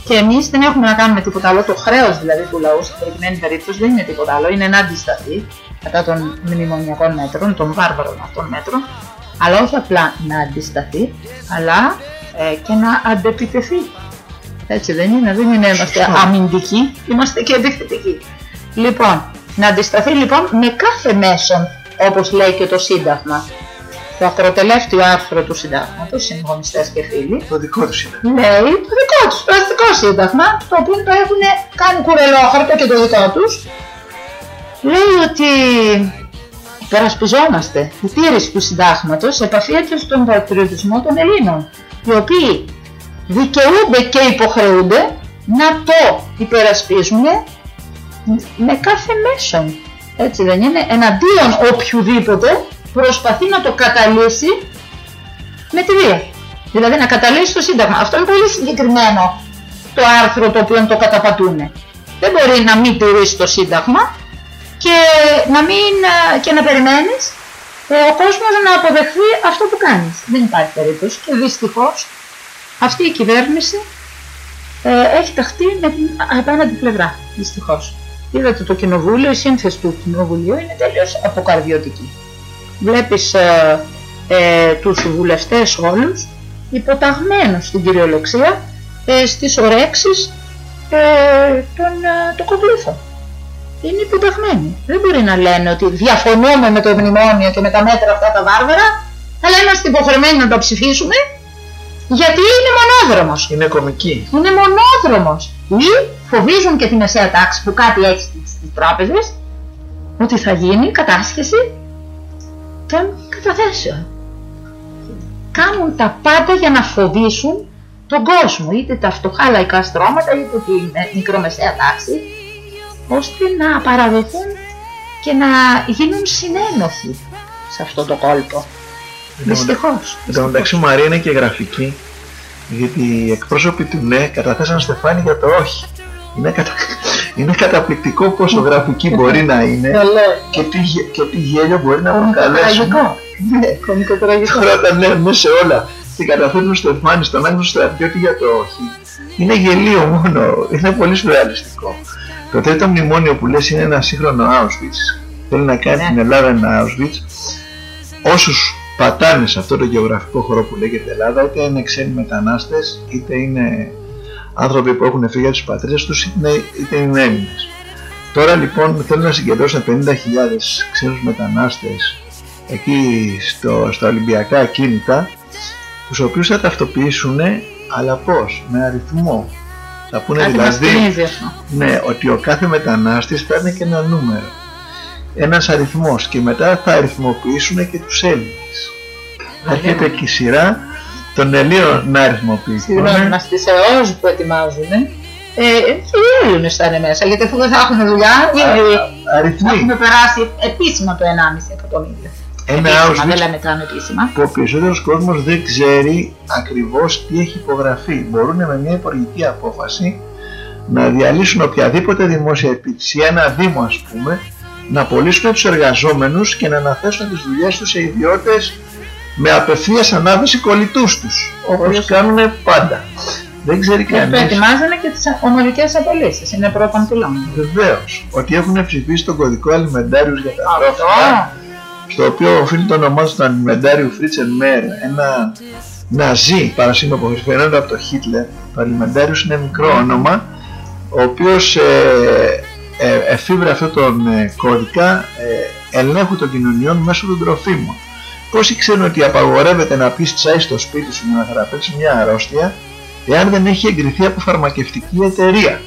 και εμείς δεν έχουμε να κάνουμε τίποτα άλλο. Το χρέος δηλαδή του λαού στην προκειμένη περίπτωση δεν είναι τίποτα άλλο. Είναι να αντισταθεί κατά των μνημονιακών μέτρων, των βάρβαρων αυτών μέτρων. Αλλά όχι απλά να αντισταθεί, αλλά ε, και να αντεπιτεθεί. Έτσι δεν είναι, δεν είναι, είμαστε Σωστό. αμυντικοί, είμαστε και επιθετικοί. Λοιπόν, να αντισταθεί λοιπόν με κάθε μέσον, όπως λέει και το Σύνταγμα. Το ακροτελεύτιο άρθρο του Συντάγματος, συγγονιστές και φίλοι, Το δικό του είναι. λέει το δικό τους, το αστικό σύνταγμα, το οποίο το έχουν κάνει κουρελόχαρτο και το δικό τους. Λέει ότι υπερασπιζόμαστε η τήρηση του συντάγματος επαφίεται στον πατριωτισμό των Ελλήνων, οι οποίοι δικαιούνται και υποχρεούνται να το υπερασπίζουμε με κάθε μέσον. Έτσι δεν είναι, εναντίον οποιοδήποτε προσπαθεί να το καταλύσει με τη βία. Δηλαδή να καταλύσει το Σύνταγμα. Αυτό είναι πολύ συγκεκριμένο το άρθρο το οποίο το καταπατούν. Δεν μπορεί να μην τηρήσει το Σύνταγμα και να, μην, ε, και να περιμένεις ε, ο κόσμος να αποδεχθεί αυτό που κάνεις. Δεν υπάρχει περίπτωση και δυστυχώς αυτή η κυβέρνηση ε, έχει ταχθεί με την απέναντι πλευρά. Δυστυχώς. Είδατε το κοινοβούλιο, η σύνθεση του κοινοβουλίου είναι τελείως αποκαρδιωτική. Βλέπεις ε, ε, τους βουλευτές όλους υποταγμένους στην κυριολεξία ε, στις ορέξεις ε, των, ε, των κοβλήθων. Είναι υποταγμένοι. Δεν μπορεί να λένε ότι διαφωνούμε με το μνημόνιο και με τα μέτρα αυτά τα βάρβαρα, αλλά είμαστε υποχρεωμένοι να τα ψηφίσουμε γιατί είναι μονόδρομος. Είναι κομική. Είναι μονόδρομος. Ή φοβίζουν και τη μεσαία τάξη που κάτι έχει στις, στις τράπεζες ότι θα γίνει κατάσχεση των καταθέσεων. Κάνουν τα πάντα για να φοβήσουν τον κόσμο, είτε τα φτωχά λαϊκά στρώματα, είτε τη με- μικρομεσαία τάξη, ώστε να παραδοθούν και να γίνουν συνένοχοι σε αυτό το κόλπο. Δυστυχώς. Εν τω μεταξύ Μαρία είναι και γραφική γιατί οι εκπρόσωποι του ναι καταθέσαν στεφάνι για το όχι. Είναι, κατα... είναι καταπληκτικό πόσο γραφική μπορεί να είναι Καλό. και τι, γε- και τι γέλιο μπορεί να προκαλέσουν. Τραγικό. Ναι, κομικό τραγικό. Τώρα τα ναι, ναι σε όλα. Και καταθέτουν στεφάνι στον άγνωστο στρατιώτη για το όχι. Είναι γελίο μόνο. Είναι πολύ σουρεαλιστικό. Το τρίτο μνημόνιο που λες είναι ένα σύγχρονο Auschwitz. Θέλει να κάνει Ναι. την Ελλάδα ένα Auschwitz. Όσους πατάνε σε αυτό το γεωγραφικό χώρο που λέγεται Ελλάδα, είτε είναι ξένοι μετανάστες, είτε είναι άνθρωποι που έχουν φύγει από τις πατρίδες τους είτε, είτε είναι Έλληνες. Τώρα λοιπόν θέλουν να συγκεντρώσουν 50.000 ξένους μετανάστες εκεί στο, στα Ολυμπιακά κίνητα τους οποίους θα ταυτοποιήσουν αλλά πώς, με αριθμό θα πούνε Κάτι μας δηλαδή θυμίζει αυτό. ναι, ότι ο κάθε μετανάστης παίρνει και ένα νούμερο ένας αριθμός και μετά θα αριθμοποιήσουν και τους Έλληνες έρχεται και η σειρά των Ελλήνων να αριθμοποιηθούν Συγγνώμη, μας τις αιώες που ετοιμάζουν, ε, και οι Έλληνες θα είναι μέσα, γιατί αφού δεν θα έχουν δουλειά, ε, θα αριθμοί έχουμε περάσει επίσημα το 1,5 εκατομμύριο. ένα Επίσημα, δεν Auschwitz λέμε καν επίσημα. που ο περισσότερος κόσμος δεν ξέρει ακριβώς τι έχει υπογραφεί. Μπορούν με μια υπουργική απόφαση να διαλύσουν οποιαδήποτε δημόσια υπηρεσία, ένα δήμο ας πούμε, να απολύσουν τους εργαζόμενους και να αναθέσουν τις δουλειές τους σε ιδιώτες με απευθείας ανάθεση κολλητούς τους, όπως Όπως- κάνουν πάντα. Δεν ξέρει Και κανείς προετοιμάζανε και τις ομορικές απολύσεις, είναι πρώτον πυλών. βεβαίως ότι έχουν ψηφίσει τον κωδικό αλιμεντάριου για τα τρόφιμα Αυτό, στο οποίο οφείλει το όνομά του τον Αλιμεντάριο Φρίτσεν Μέρ, ένα ναζί παρασύμμαχο που φαίνεται από το Χίτλερ. Το Αλιμεντάριο είναι μικρό όνομα, ο οποίος ε, ε, εφήβρε αυτόν τον ε, κώδικα ε, ελέγχου των κοινωνιών μέσω των τροφίμων. Πώς ξέρουν ότι απαγορεύεται να πεις τσάι στο σπίτι σου για να θεραπεύσει μια αρρώστια, εάν δεν έχει εγκριθεί από φαρμακευτική εταιρεία.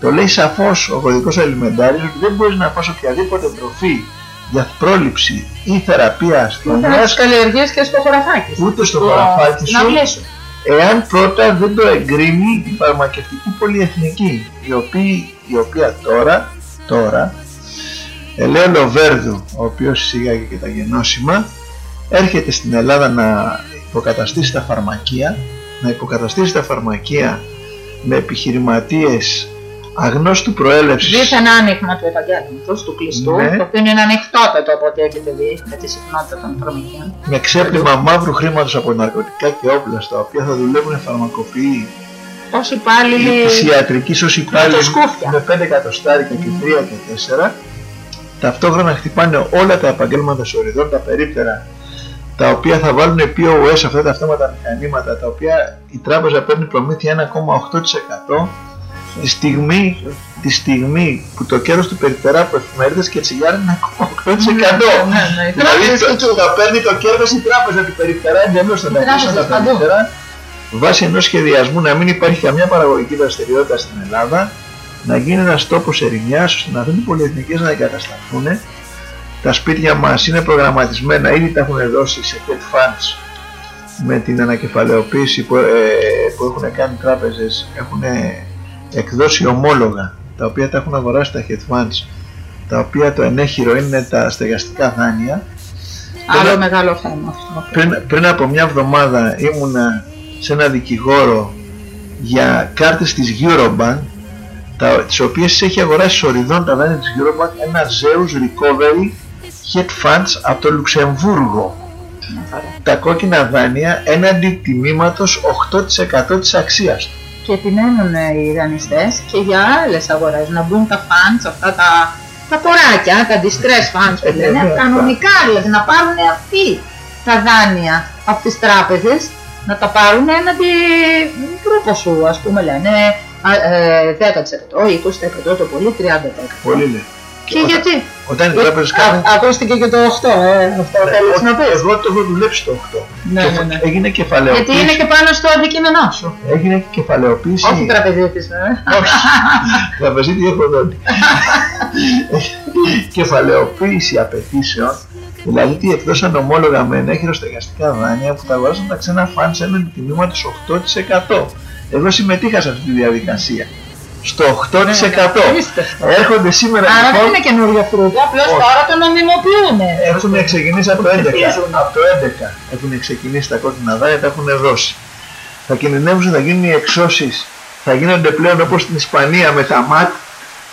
Το λέει σαφώς ο κωδικός αλιμεντάριος ότι δεν μπορείς να φας οποιαδήποτε τροφή για πρόληψη ή θεραπεία Ήταν ασθενείας τις καλλιεργίες και στο χωραφάκι σου. ούτε στο Στο- χωραφάκι στην σου αυλή σου. εάν πρώτα δεν το εγκρίνει η φαρμακευτική πολυεθνική η οποία, η οποία τώρα, τώρα Ελέο Λοβέρδου ο οποίος εισήγαγε και τα γενώσιμα έρχεται στην Ελλάδα να υποκαταστήσει τα φαρμακεία να υποκαταστήσει τα φαρμακεία με επιχειρηματίες αγνώστου προέλευσης Δίθεν άνοιγμα του επαγγέλματος, του κλειστού, Ναι. το οποίο είναι ανοιχτότατο από ό,τι έχετε δει με τη συχνότητα των προμηθειών. με ξέπλυμα μαύρου χρήματος από ναρκωτικά και όπλα στα οποία θα δουλεύουν φαρμακοποιοί Ως υπάλληλοι της ιατρικής ως υπάλληλοι σκούφια. με 5 εκατοστάρικα και 3 και 4 ταυτόχρονα χτυπάνε όλα τα επαγγέλματα σωριδών, τα περίπτερα τα οποία θα βάλουν POS αυτά τα αυτόματα μηχανήματα τα οποία η τράπεζα παίρνει προμήθεια 1,8% τη στιγμή, τη στιγμή που το κέρδος του περιπτερά από εφημερίδες και τσιγάρα είναι 1,8% Ναι, ναι, οι Δηλαδή τράπεζες το- εκεί. θα παίρνει το κέρδος η τράπεζα του περιπτερά εντελώς θα τα τράπεζες κλείσουν τα παντού. περιπτερά βάσει ενός σχεδιασμού να μην υπάρχει καμιά παραγωγική δραστηριότητα στην Ελλάδα να γίνει ένας τόπος ερημιάς ώστε να δουν οι πολυεθνικές να εγκατασταθούν τα σπίτια μας είναι προγραμματισμένα ήδη τα έχουν δώσει σε hedge funds με την ανακεφαλαιοποίηση που, ε, που έχουν κάνει οι τράπεζες έχουν εκδώσει ομόλογα τα οποία τα έχουν αγοράσει τα hedge funds τα οποία το ενέχειρο είναι τα στεγαστικά δάνεια Άλλο μεγάλο θέμα αυτό. πριν, πριν από μια εβδομάδα ήμουνα σε ένα δικηγόρο για κάρτες της Eurobank τα, τις οποίες τις έχει αγοράσει σοριδών τα δάνεια της Eurobank ένα Zeus Recovery Hedge Funds από το Λουξεμβούργο. Τα κόκκινα δάνεια έναντι τιμήματος 8% της αξίας. Του Και επιμένουν ε, οι δανειστές και για άλλες αγορές να μπουν τα funds, αυτά τα, τα ποράκια, τα distress funds που Ε, λένε, βέβαια, κανονικά δηλαδή να πάρουν αυτοί τα δάνεια από τις τράπεζες να τα πάρουν έναντι μικρού ποσού, ας πούμε λένε α, ε, 10%, 20% το πολύ, 30%. πολύ λέει Και γιατί; όταν οι τράπεζες κάνουν Α, ακούστηκε και το 8, ε, αυτό θέλεις να πεις. εγώ το έχω δουλέψει το 8 Ναι, Και ναι, ναι. έγινε Γιατί κεφαλαιοποίηση είναι και πάνω στο αντικείμενό σου. έγινε και κεφαλαιοποίηση Όχι τραπεζίτης, βέβαια. Όχι. Τραπεζίτης έχω δόνει. Κεφαλαιοποίηση απαιτήσεων, δηλαδή τι εκδώσαν ομόλογα με ενέχειρο στεγαστικά δάνεια που τα αγοράσαν τα ξένα φαν σε έναν τιμήματος 8%. Εγώ συμμετείχα σε αυτή τη διαδικασία. Στο 8%. Απίστευτο. Έρχονται σήμερα Άρα δεν λοιπόν, είναι καινούριο φρούτο, απλώς Όχι. τώρα το νομιμοποιούν. έχουν ξεκινήσει από το 11. ψηφίζουν. Από το 11 έχουν ξεκινήσει τα κόκκινα δάνεια, τα έχουν δώσει. Θα κινδυνεύουν, θα γίνουν οι εξώσεις, θα γίνονται πλέον όπως στην Ισπανία με τα ΜΑΤ,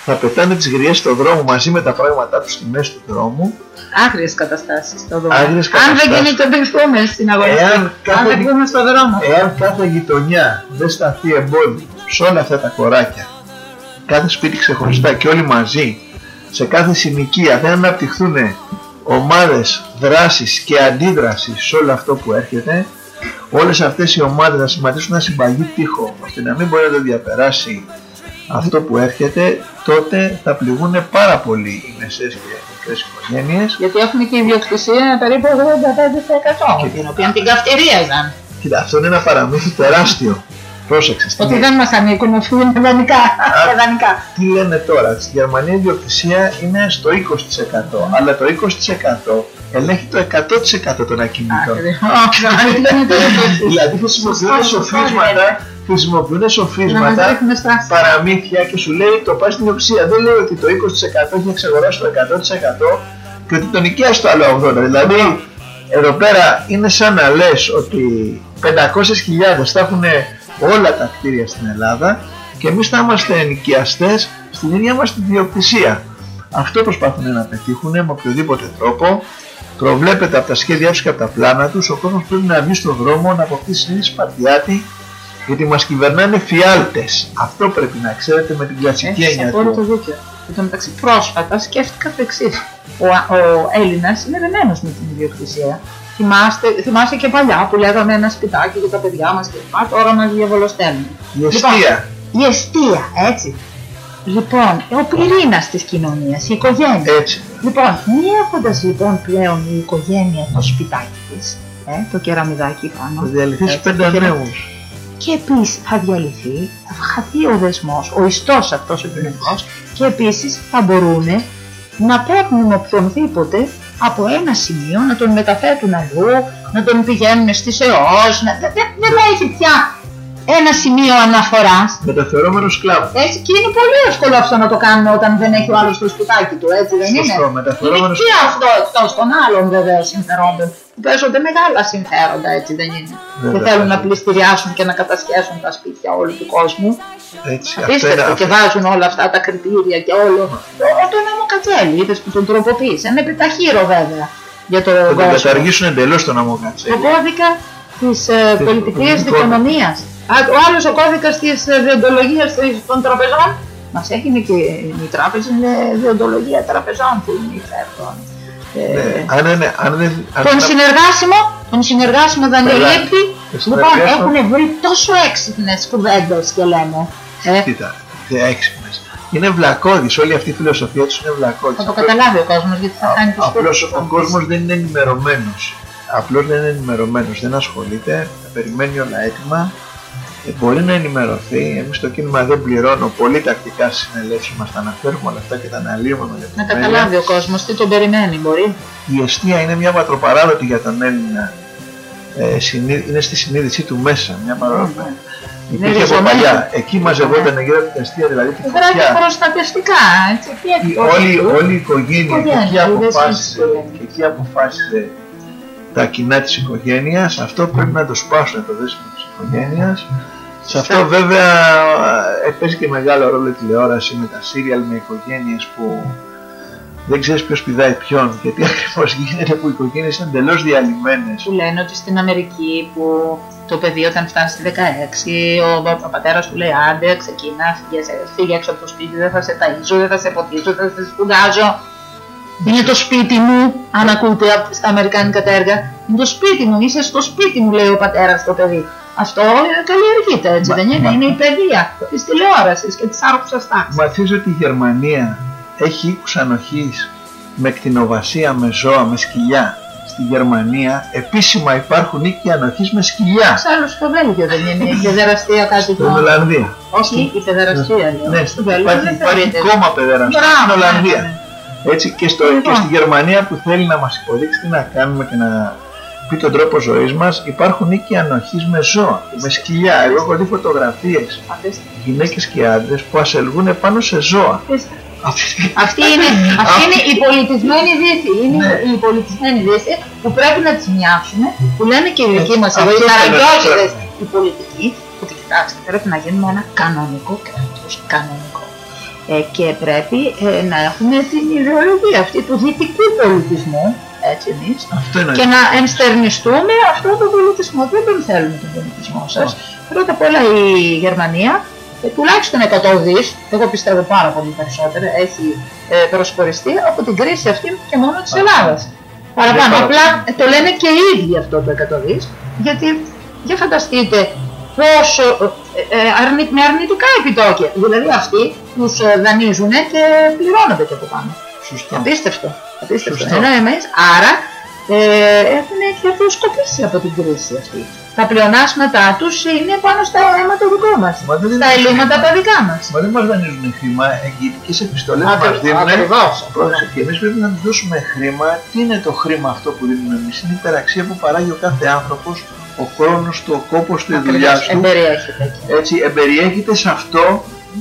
θα πετάνε τις γριές στο δρόμο μαζί με τα πράγματά τους στη μέση του δρόμου. Άγριες καταστάσεις στο δρόμο. Άγριες Αν δεν καταστάσεις. γίνει και μπριχτούμε στην αγορά. Εάν Αν κάθε δεν δι- βγούμε στο δρόμο. Εάν κάθε γειτονιά δεν σταθεί εμπόδιο σε όλα αυτά τα κοράκια, κάθε σπίτι ξεχωριστά και όλοι μαζί, σε κάθε συνοικία δεν αναπτυχθούν ομάδες δράσης και αντίδρασης σε όλο αυτό που έρχεται, όλες αυτές οι ομάδες να σχηματίσουν ένα συμπαγή τείχο ώστε να μην μπορεί να το διαπεράσει αυτό που έρχεται, τότε θα πληγούν πάρα πολύ οι μεσές και μικρές οικογένειες. Γιατί έχουν και ιδιοκτησία περίπου 85% την οποία την καυτηρίαζαν. Κοίτα, αυτό είναι ένα παραμύθι τεράστιο. Πρόσεξε. στην Ότι δεν μας ανήκουν, οφείλουν τα δανεικά. Τα δανεικά. Τι λένε τώρα, στη Γερμανία η ιδιοκτησία είναι στο 20%, αλλά το 20% ελέγχει το 100% των ακινήτων. δηλαδή χρησιμοποιούν σοφίσματα, χρησιμοποιούν Να μας σοφίσματα, ρίχνουν στάση. παραμύθια και σου λέει το πάει στην ιδιοκτησία. Δεν λέει ότι το 20% έχει εξαγοράσει το 100% και ότι το νοικιάζει το άλλο 80%. Δηλαδή εδώ πέρα είναι σαν να λες ότι 500.000 θα έχουν όλα τα κτίρια στην Ελλάδα και εμείς θα είμαστε νοικιαστές στην ίδια μας την ιδιοκτησία. Αυτό προσπαθούν να πετύχουν με οποιοδήποτε τρόπο. Προβλέπεται από τα σχέδιά τους και από τα πλάνα τους ο κόσμος πρέπει να βγει στον δρόμο να αποκτήσει συνείδηση Σπαρτιάτη γιατί μας κυβερνάνε φιάλτες. Αυτό πρέπει να ξέρετε με την κλασική Έχεις έννοια απόλυτο του. δίκιο. Εν τω μεταξύ, πρόσφατα σκέφτηκα το εξής. Ο, ο Έλληνας είναι δεμένος με την ιδιοκτησία. Θυμάστε, θυμάστε και παλιά που λέγαμε ένα σπιτάκι για τα παιδιά μας και λοιπά, τώρα μας διαβολοστέλνουν. Η αιστεία. η αιστεία, έτσι. Λοιπόν, ο πυρήνας της κοινωνίας, η οικογένεια. Έτσι. Λοιπόν, μη έχοντας λοιπόν πλέον η οικογένεια το σπιτάκι της, ε, το κεραμιδάκι πάνω. Θα διαλυθεί έτσι, πέντε το κερα- νέους. και επίσης θα διαλυθεί, θα χαθεί ο δεσμός, ο ιστός αυτός ο κοινωνικός και επίσης θα μπορούν να παίρνουν οποιονδήποτε από ένα σημείο, να τον μεταφέρουν αλλού, να τον πηγαίνουν στις ΕΟΣ, να... δεν, δεν- δεν θα έχει πια ένα σημείο αναφοράς. Μεταφερόμενος σκλάβο. Έτσι και είναι πολύ εύκολο αυτό να το κάνουμε όταν δεν έχει ο άλλος το σπιτάκι του, έτσι δεν είναι; Σωστό, μεταφερόμενος Είναι και αυτό εκτός των άλλων βέβαια συμφερόντων που παίζονται μεγάλα συμφέροντα, έτσι δεν είναι; Βέβαια, και θέλουν να βέβαια. πληστηριάσουν και να κατασχέσουν τα σπίτια όλου του κόσμου. Έτσι, αυτό είναι, Απίστευτο και αυτό, βάζουν όλα αυτά τα κριτήρια και όλο. Όλο το νόμο Κατσέλη, είδες που τον τροποποίησε. Είναι επιταχύρω βέβαια για το θα τον κόσμο. καταργήσουν εντελώς τον Το αμοκατσέλη. κώδικα της ε, Της πολιτικής πολιτικής δικονομίας. Α, ο άλλος ο κώδικας της ε, διοντολογίας της- των τραπεζών. Μας έγινε και η τράπεζα είναι διοντολογία τραπεζών που είναι υπέρ Ε, Ναι, αν είναι, αν δεν, αν τον είναι- συνεργάσιμο, τον συνεργάσιμο Δανειολήπτη, Το λοιπόν συνεργάσιμο. έχουν βρει τόσο έξυπνες κουβέντες και λέμε. Ε, Κοίτα, και έξυπνες. Είναι βλακώδης, όλη αυτή η φιλοσοφία τους είναι βλακώδης. θα το καταλάβει ο κόσμος γιατί θα κάνει το Απλώς σπίτι ο του. κόσμος δεν είναι ενημερωμένος. Απλώς δεν είναι ενημερωμένος, δεν ασχολείται, θα περιμένει όλα έτοιμα. Ε, μπορεί να ενημερωθεί. Εμείς στο κίνημα δεν πληρώνω πολύ τακτικά στις συνελεύσεις μας, τα αναφέρουμε όλα αυτά και τα αναλύουμε με Να λεπτομέρεια. καταλάβει ο κόσμος τι τον περιμένει, μπορεί. Η αιστεία είναι μια πατροπαράδοτη για τον Έλληνα. Ε, συνείδη- είναι στη συνείδησή του μέσα, μια παράδοτη. Είναι Υπήρχε από ριζωμένη. παλιά. Εκεί μαζευόταν γύρω από την αιστεία, δηλαδή τη Βράδυ φωτιά. προστατευτικά, έτσι. Και Η- όχι όλη, του. όλη η οικογένεια, και Οικογένεια, εκεί είδες, αποφάσισε, οικογένεια. και εκεί αποφάσισε τα κοινά της οικογένειας, αυτό πρέπει να το σπάσουν το δέσιμο της οικογένειας. Σε αυτό βέβαια ε, παίζει και μεγάλο ρόλο η τηλεόραση με τα σύριαλ με οικογένειες που δεν ξέρεις ποιος πηδάει ποιον και τι ακριβώς γίνεται που οι οικογένειες είναι εντελώς διαλυμένες. Που λένε ότι στην Αμερική που το παιδί όταν φτάσει στη 16, ο, ο πατέρας του λέει άντε ξεκινά, φύγε, φύγε έξω από το σπίτι, δεν θα σε ταΐζω, δεν θα σε ποτίζω, δεν θα σε σπουδάζω. Είναι το σπίτι μου, αν ακούτε απ- στα αμερικάνικα τα έργα. Είναι το σπίτι μου, είσαι στο σπίτι μου, λέει ο πατέρας στο παιδί. Αυτό ε, καλλιεργείται έτσι, Μα- δεν είναι; μα- Είναι η παιδεία της τηλεόρασης και της άρχουσα τάξης. Μαθίζω ότι η Γερμανία έχει οίκους ανοχής με κτηνοβασία, με ζώα, με σκυλιά; Στη Γερμανία επίσημα υπάρχουν οίκοι ανοχής με σκυλιά. Άλλο στο Βέλγιο δεν είναι η παιδεραστία κάτι Στην που. Ολλανδία. Όχι, η παιδεραστία λέω. Ναι, Στο Βέλγιο υπάρχει, δεν υπάρχει θεωρείται. κόμμα παιδεραστία Μπράβο, στην ναι, Ολλανδία. Ναι. Έτσι και, στο, Λοιπόν. και στη Γερμανία που θέλει να μας υποδείξει τι να κάνουμε και να πει τον τρόπο ζωής μας υπάρχουν οίκοι ανοχής με ζώα, με σκυλιά. Εγώ έχω δει φωτογραφίες Απίστευτο. γυναίκες και άντρες που ασελγούν πάνω σε ζώα. Απίστευτο. Αυτή- Αυτή είναι, αυτή είναι η πολιτισμένη δύση. Είναι Ναι. η πολιτισμένη δύση που πρέπει να τη μοιάσουμε, που λένε και οι δικοί μας εδώ, οι Αυτό θέλω να καραγκιόζιδε, ξέρω. οι πολιτικοί, ότι κοιτάξτε, πρέπει να γίνουμε ένα κανονικό κράτος. Κανονικό. Ε, και πρέπει ε, να έχουμε την ιδεολογία αυτή του δυτικού πολιτισμού, έτσι εμείς, Αυτό είναι και να ενστερνιστούμε αυτό τον πολιτισμό. Δεν τον θέλουμε τον πολιτισμό σας. Πρώτα απ' όλα η Γερμανία, ε, τουλάχιστον 100 δις, εγώ πιστεύω πάρα πολύ περισσότερα, έχει ε, προσχωριστεί από την κρίση αυτή και μόνο της Ελλάδας. Παραπάνω, παραπάνω. απλά ε, το λένε και οι ίδιοι αυτό το 100 δις, γιατί για φανταστείτε πόσο ε, ε, αρνη- με αρνητικά επιτόκια. Δηλαδή αυτοί τους ε, δανείζουν και πληρώνονται και από πάνω. Σωστό. Απίστευτο. Απίστευτο. Σωστό. Ενώ εμείς, άρα ε, έχουν κερδοσκοπήσει από την κρίση αυτή. Τα πλεονάσματά τους είναι πάνω στα αίματα το δικό μας. Μα δεν Στα είναι ελλείμματα χρήμα. τα δικά μας. Μα δεν μας δανείζουν χρήμα, εγγυητικές επιστολές Ακρι- μας δίνουν. ακριβώς. Πρόσεχε, και εμείς πρέπει να τους δώσουμε χρήμα. Τι είναι το χρήμα αυτό που δίνουμε εμείς, είναι η υπεραξία που παράγει ο κάθε άνθρωπος, ο χρόνος του, ο κόπος του, η δουλειάς Ακριβώς, του. εμπεριέχεται. Έτσι, εμπεριέχεται σε αυτό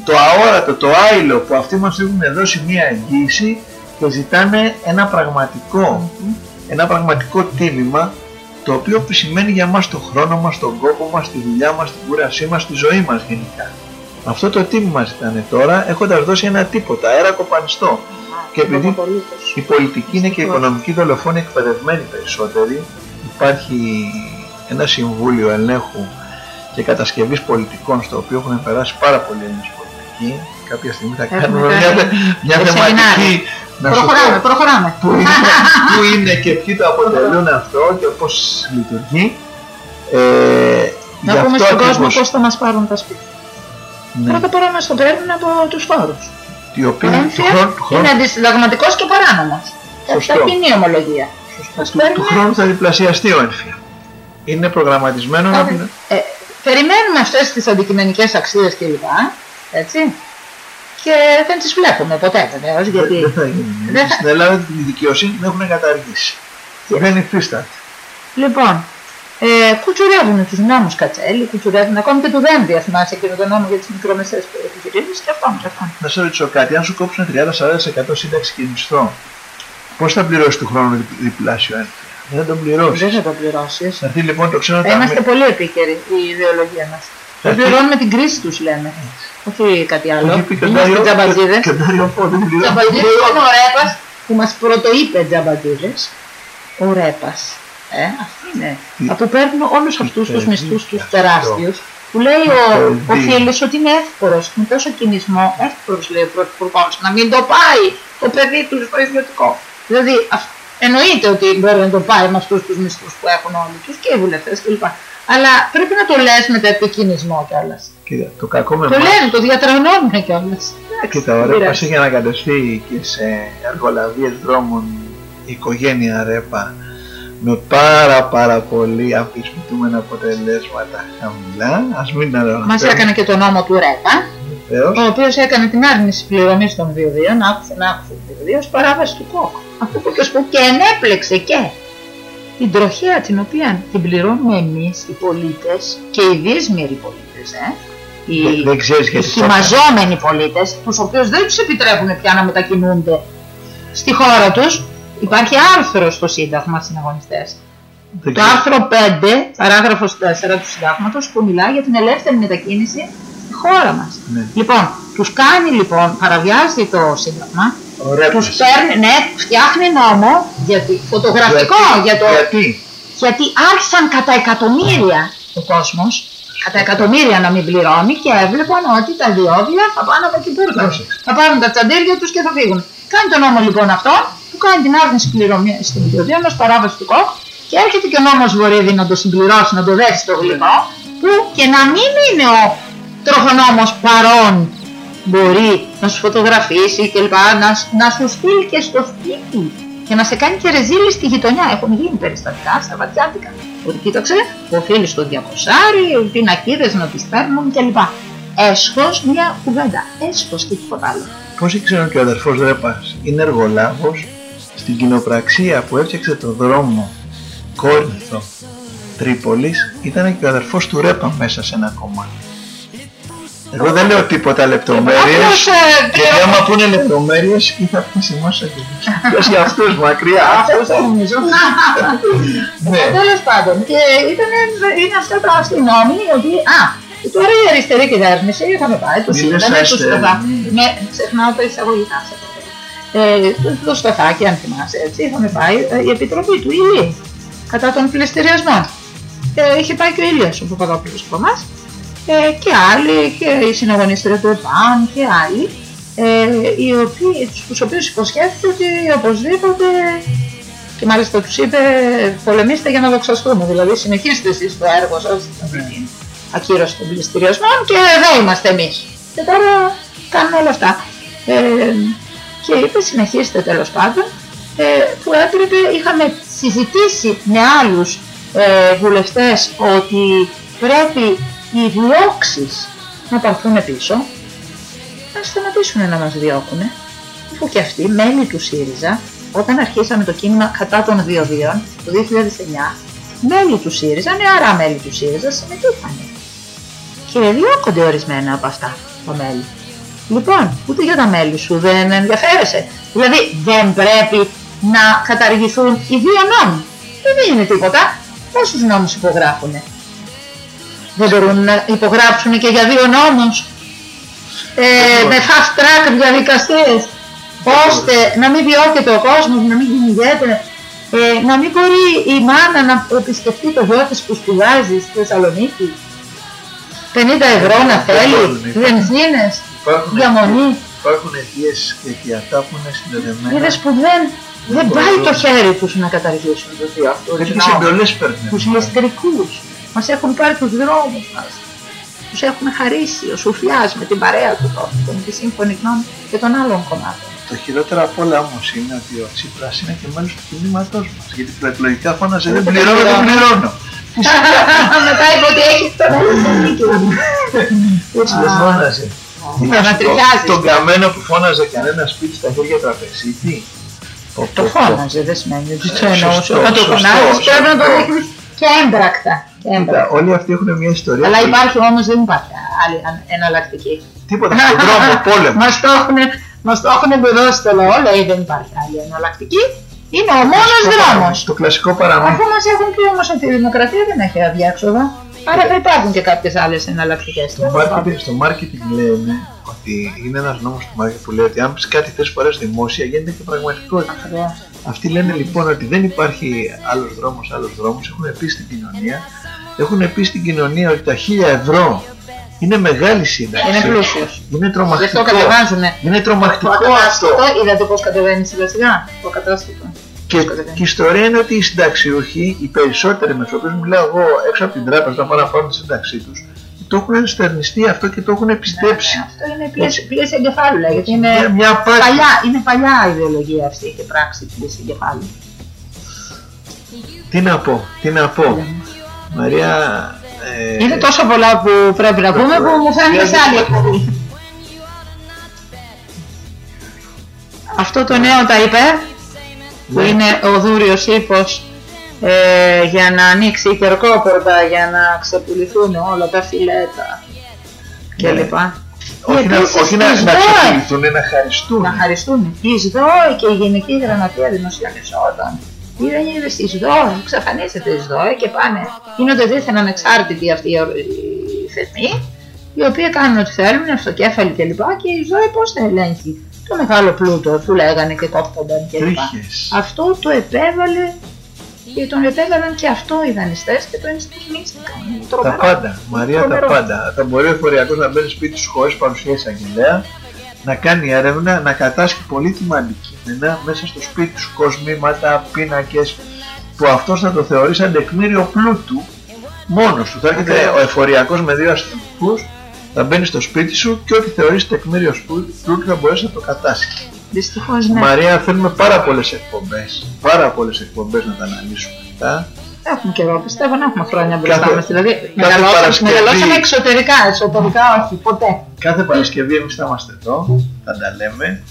το αόρατο, το άειλο που αυτοί μας έχουν δώσει μία εγγύηση και ζητάνε ένα πραγματικό, ένα πραγματικό τίμημα το οποίο σημαίνει για μας το χρόνο μας, τον κόπο μας, τη δουλειά μας, την κούρασή μας, τη ζωή μας γενικά. Αυτό το τίμημα ζητάνε τώρα έχοντας δώσει ένα τίποτα, αέρα κοπανιστό. Και επειδή Απολύτως. η πολιτική είναι και η οικονομική δολοφόνοι εκπαιδευμένοι περισσότεροι. Υπάρχει ένα συμβούλιο ελέγχου και κατασκευής πολιτικών στο οποίο έχουν περάσει πάρα πολλοί Έλληνες πολιτικοί. Κάποια στιγμή θα Έχουμε κάνουμε κάνει μια, μια και θεματική σεμινάρια. να σου Προχωράμε, πω προχωράμε. που είναι, που είναι και ποιοι το αποτελούν αυτό και πώς λειτουργεί. Ε, Να γι' πούμε αυτό στον κόσμο ακριβώς, πώς θα μας πάρουν τα σπίτια. ναι, Πρώτα απ' όλα μας το παίρνουν από τους φόρους. οι Ο οποίοι του έμφυα χρόνου, του χρόνου, είναι αντισυνταγματικός και παράνομος. Σωστό. Αυτά κοινή ομολογία. Μας του, του παίρνουν- χρόνου θα διπλασιαστεί ο έμφυα. Είναι προγραμματισμένο να πει- Ε, περιμένουμε αυτές τις αντικειμενικές αξίες κλπ. Έτσι. Και δεν τις βλέπουμε ποτέ βεβαίως, γιατί Δεν θα γίνει. Δεν θα- Στην Ελλάδα τη δικαιοσύνη την έχουν καταργήσει. Δεν υφίσταται. Λοιπόν, ε, κουτσουρεύουν τους νόμους Κατσέλη, κουτσουρεύουν ακόμη και του Δένδια, θυμάσαι και τον νόμο για τις μικρομεσαίες επιχειρήσεις και αυτό και αυτό. Να σε ρωτήσω κάτι, αν σου κόψουν 30-40% σύνταξη και μισθό, πώς θα πληρώσεις του χρόνου δι- διπλάσιο έμφυα. Δεν θα τον πληρώσεις. Δεν θα το πληρώσεις. Θα έρθει λοιπόν το ξένο Είμαστε ταμείο. πολύ επίκαιροι η ιδεολογία μας. Θα Δεν πληρώνουμε την κρίση τους λέμε. Όχι κάτι άλλο. Έχει πει Είμαστε τζαμπατζίδες. καντάριο πόδι πληρώνει. Τζαμπατζίδες ήταν ο Ρέπας που μας πρωτοείπε τζαμπατζίδες. Ο Ρέπας. Ε, αυτή είναι. Τι- Από που παίρνουν όλους τι αυτούς τους παιδί μισθούς τους αυτό. τεράστιους. Που λέει ο, ο παιδί. Φίλης ότι είναι εύπορος, με τόσο κινησμό, εύπορος λέει ο πρωθυπουργός, να μην το πάει το παιδί τους στο ιδιωτικό. Δηλαδή αυ- εννοείται ότι μπορεί να το πάει με αυτούς τους μισθούς που έχουν όλοι τους και οι βουλευτές κλπ. Αλλά πρέπει να το λες με τέτοιο κινησμό κιόλας. Κοίτα, το κακό με Το εμάς- λένε, το διατρανώνουν κιόλας. Εντάξει, Κοίτα, δεν ωραία, πειράζει. έχει ανακατευθεί και σε εργολαβίες δρόμων η οικογένεια Ρέπα με πάρα πάρα πολύ αμφισβητούμενα αποτελέσματα χαμηλά. Ας μην αναφέρουμε. Μας έκανε και το νόμο του ΡΕΠΑ, Βεβαίως. ο οποίος έκανε την άρνηση πληρωμής των διοδίων, άκουσε να άκουσε των διοδίων, ως παράβαση του ΚΟΚ. Αυτό που και σου και ενέπλεξε και την τροχέα την οποία την πληρώνουμε εμείς οι πολίτες και οι δύσμεροι πολίτες, ε. Οι, Δεν- δεν ξέρεις οι γιατί το χυμαζόμενοι πολίτες, τους οποίους δεν τους επιτρέπουν πια να μετακινούνται στη χώρα τους. Υπάρχει άρθρος στο Σύνταγμα συναγωνιστές. Δεν Το ξέρω. άρθρο 5, παράγραφος 4 του συντάγματος που μιλάει για την ελεύθερη μετακίνηση στη χώρα μας. Ναι. Λοιπόν, τους κάνει λοιπόν, παραβιάζει το σύνταγμα, Ωραία. τους παίρνει, ναι, φτιάχνει νόμο, γιατί, φωτογραφικό Γιατί- για το, Γιατί; γιατί άρχισαν κατά εκατομμύρια ο κόσμος, κατά εκατομμύρια να μην πληρώνει και έβλεπαν ότι τα διόδια θα πάνε από την πόρτα. Πρόσεξε. Θα πάρουν τα τσαντέρια τους και θα φύγουν. Κάνει τον νόμο λοιπόν αυτό, που κάνει την άρνηση πληρωμή στην διοδία ως παράβαση του ΚΟΚ και έρχεται και ο νόμος Βορύδη να το συμπληρώσει, να το δέσει το γλυκό, που και να μην είναι ο τροχονόμος παρόν μπορεί να σου φωτογραφίσει και λοιπά, να, σ- να σου στείλει και στο σπίτι και να σε κάνει και ρεζίλη στη γειτονιά. Έχουν γίνει περιστατικά στα Βατιάτικα. Ότι κοίταξε, ο φίλος στο 200, πινακίδες να τους παίρνουν κλπ. Έσχος μια κουβέντα. Έσχος και τίποτα άλλο. Πώς ήξερε και ο αδερφός Ρέπας είναι εργολάβος στην κοινοπραξία που έφτιαξε το δρόμο Κόρινθο Τρίπολης ήταν και ο αδερφός του Ρέπα μέσα σε ένα κομμάτι. Εγώ δεν λέω τίποτα λεπτομέρειες Απλώς, ε, γιατί άμα πούνε λεπτομέρειες ή θα πέσει μέσα και ποιος για αυτούς μακριά. Αυτός το νομίζω. Ναι. Τέλος πάντων, και ήταν, είναι αυτά τα αστυνόμοι οι οποίοι. Α, τώρα η αριστερή κυβέρνηση είχαμε πάει, το Μη λες σύντανε, το αριστερή. σταθάκι. Ναι, ξεχνάω το εισαγωγικά σε αυτό. Ε, το, το σταθάκι, αν θυμάσαι, έτσι, είχαμε πάει ε, η επιτροπή του Ηλίου κατά των πληστηριασμών. Ε, είχε πάει και ο Ηλίας ο Παπαδόπουλος από εμάς ε, και άλλοι, και η συναγωνίστρια του ΕΠΑΜ και άλλοι, ε, οι οποίοι, τους οποίους υποσχέθηκε ότι οπωσδήποτε Και μάλιστα τους είπε πολεμήστε για να δοξαστούμε, δηλαδή συνεχίστε εσείς το έργο σας, αυτή την ακύρωση των πληστηριασμών και εδώ είμαστε εμείς. Και τώρα κάνουν όλα αυτά. Ε, και είπε συνεχίστε τέλος πάντων ε, που έπρεπε, είχαμε συζητήσει με άλλους ε, βουλευτές ότι πρέπει οι διώξεις να πάρθουν πίσω, να σταματήσουν να μας διώκουν, αφού και αυτοί, μέλη του ΣΥΡΙΖΑ, όταν αρχίσαμε το κίνημα κατά των διοδίων το 2009, μέλη του ΣΥΡΙΖΑ, νεαρά μέλη του ΣΥΡΙΖΑ συμμετείχαν. Και διώκονται ορισμένα από αυτά τα μέλη. Λοιπόν, ούτε για τα μέλη σου δεν ενδιαφέρεσαι. Δηλαδή δεν πρέπει να καταργηθούν οι δύο νόμοι. Δεν είναι τίποτα. Πόσους νόμους υπογράφουνε; Δεν μπορούν να υπογράψουν και για δύο νόμους. Ε, με fast track διαδικασίες. Ώστε να μην διώκεται ο κόσμος, να μην κυνηγέται. Ε, να μην μπορεί η μάνα να επισκεφτεί το γιο της που σπουδάζει στη Θεσσαλονίκη. 50 ευρώ να θέλει, βενζίνες, Υπάρχουν, διαμονή. υπάρχουν αιτίες και αιτιατά που είναι συνδεδεμένα. Είδες που δεν, δεν μπορείς πάει να- το χέρι τους να καταργήσουν το δύο αυτό. Τέτοιες εντολές παίρνουν. Τους ληστρικούς. Μας έχουν πάρει τους δρόμους μας. Τους έχουν χαρίσει ο Σουφιάς με την παρέα του τότε, και με τη σύμφωνη γνώμη και των άλλων κομμάτων. Το χειρότερο απ' όλα όμως είναι ότι ο Τσίπρας είναι και μέλος του κινήματός μας. Γιατί προεκλογικά φώναζε δεν Δεν πληρώνω, δεν πληρώνω». πληρώνω. Μετά είπε ότι έχεις τον Έτσι δεν φώναζε. Τι Για να να σου πω, τριχιάζεις. Τον καμένο που φώναζε κανένα σπίτι στα χέρια τραπεζίτη. Πω, Το πω, πω. φώναζε, δεν σημαίνει ότι το Ε, εννοούσε. σωστό, Όταν το σωστό, φωνάζεις σωστό. πρέπει να το δείχνεις και έμπρακτα. Και Κοίτα, έμπρακτα. Όλοι αυτοί έχουν μια ιστορία. Αλλά που- υπάρχει όμως, δεν υπάρχει άλλη αν- εναλλακτική. Τίποτα στον δρόμο, πόλεμο. Μας το έχουν, μας το έχουν εμπεδώσει το λαό, λέει δεν υπάρχει άλλη εναλλακτική. Είναι ο μόνος δρόμος. Το κλασικό παραμύθι. Αφού μας έχουν πει όμως ότι η δημοκρατία δεν έχει αδιάξοδο, άρα θα υπάρχουν και κάποιες άλλες εναλλακτικές. Στο marketing, στο marketing λένε ότι είναι ένας νόμος του marketing που λέει ότι αν πεις κάτι θες φορές δημόσια γίνεται και πραγματικότητα. Ακριβώς. Αυτοί λένε λοιπόν ότι δεν υπάρχει άλλος δρόμος, άλλος δρόμος. Έχουν πει στην κοινωνία, έχουν πει στην κοινωνία ότι τα 1000 ευρώ είναι μεγάλη σύνταξη. Είναι πλούσιος. Είναι Γι' τρομακτικό. αυτό κατεβάζουνε. Είναι Το τρομακτικό αυτό. ακατάστατο, είδατε πώς κατεβαίνει σιγά σιγά. Το ακατάστατο. Και, και η ιστορία είναι ότι οι συνταξιούχοι, οι περισσότεροι με τους οποίους μιλάω εγώ έξω από την τράπεζα, όταν πάνε να πάρουν τη σύνταξή τους, το έχουν στερνιστεί αυτό και το έχουν πιστέψει. Ναι, Αυτό είναι πίεση, πίεση εγκεφάλου λέγεται. Είναι Μια, μια απάτη. παλιά, είναι παλιά ιδεολογία αυτή και πράξη πίεση εγκεφάλου. Τι να πω, τι να πω. Μαρία. Ε, Είναι τόσο πολλά που πρέπει να πούμε που μου φαίνεται σε άλλη εκπομπή. Αυτό το νέο τα είπε, που Ναι. είναι ο δούριος ύφος ε, για να ανοίξει η κερκόπορτα, για να ξεπουληθούν όλα τα φιλέτα Ναι. κλπ. όχι να, Επίσης, όχι να, τις να ΔΟΕ. ξεπουληθούν, να χαριστούν. να χαριστούν. Η ΣΔΟΕ και η Γενική Γραμματεία Δημοσιονισόταν. Ή δεν είδε τη ΣΔΟΕ, εξαφανίζεται η ΣΔΟΕ και πάνε. Γίνονται δίθεν ανεξάρτητοι αυτοί οι ορ- οι θεσμοί, οι οποίοι κάνουν ό,τι θέλουν, αυτοκέφαλοι κλπ. Και η ΣΔΟΕ πώς θα ελέγχει το μεγάλο πλούτο που λέγανε και κόπτονταν κλπ. Τρίχες. Αυτό το επέβαλε και τον επέβαλαν και αυτό οι δανειστές και το ενστιχνίστηκαν. Είναι Τα τρομερό. πάντα, Μαρία, τα Τρομερό. πάντα. Θα μπορεί ο εφοριακός να μπαίνει σπίτι σου χωρίς παρουσία εισαγγελέα, να κάνει έρευνα, να κατάσχει πολύτιμα αντικείμενα μέσα στο σπίτι σου, κοσμήματα, πίνακες, που αυτός θα το θεωρείς σαν τεκμήριο πλούτου μόνος του. Θα έρχεται Ακριβώς. ο εφοριακός με δύο αστυνομικούς, θα μπαίνει στο σπίτι σου και ό,τι θεωρείς τεκμήριος σπου- πλούτου θα μπορέσεις να το κατάσχεις. Δυστυχώς ναι. Μαρία, θέλουμε πάρα πολλές εκπομπές, πάρα πολλές εκπομπές να τα αναλύσουμε αυτά. Έχουμε και εγώ, πιστεύω να έχουμε χρόνια μπροστά Κάθε- μας. Δηλαδή, κάθε μεγαλώσαμε, Παρασκευή. μεγαλώσαμε εξωτερικά, εσωτερικά όχι, ποτέ. Κάθε Παρασκευή εμείς θα είμαστε εδώ, θα τα λέμε.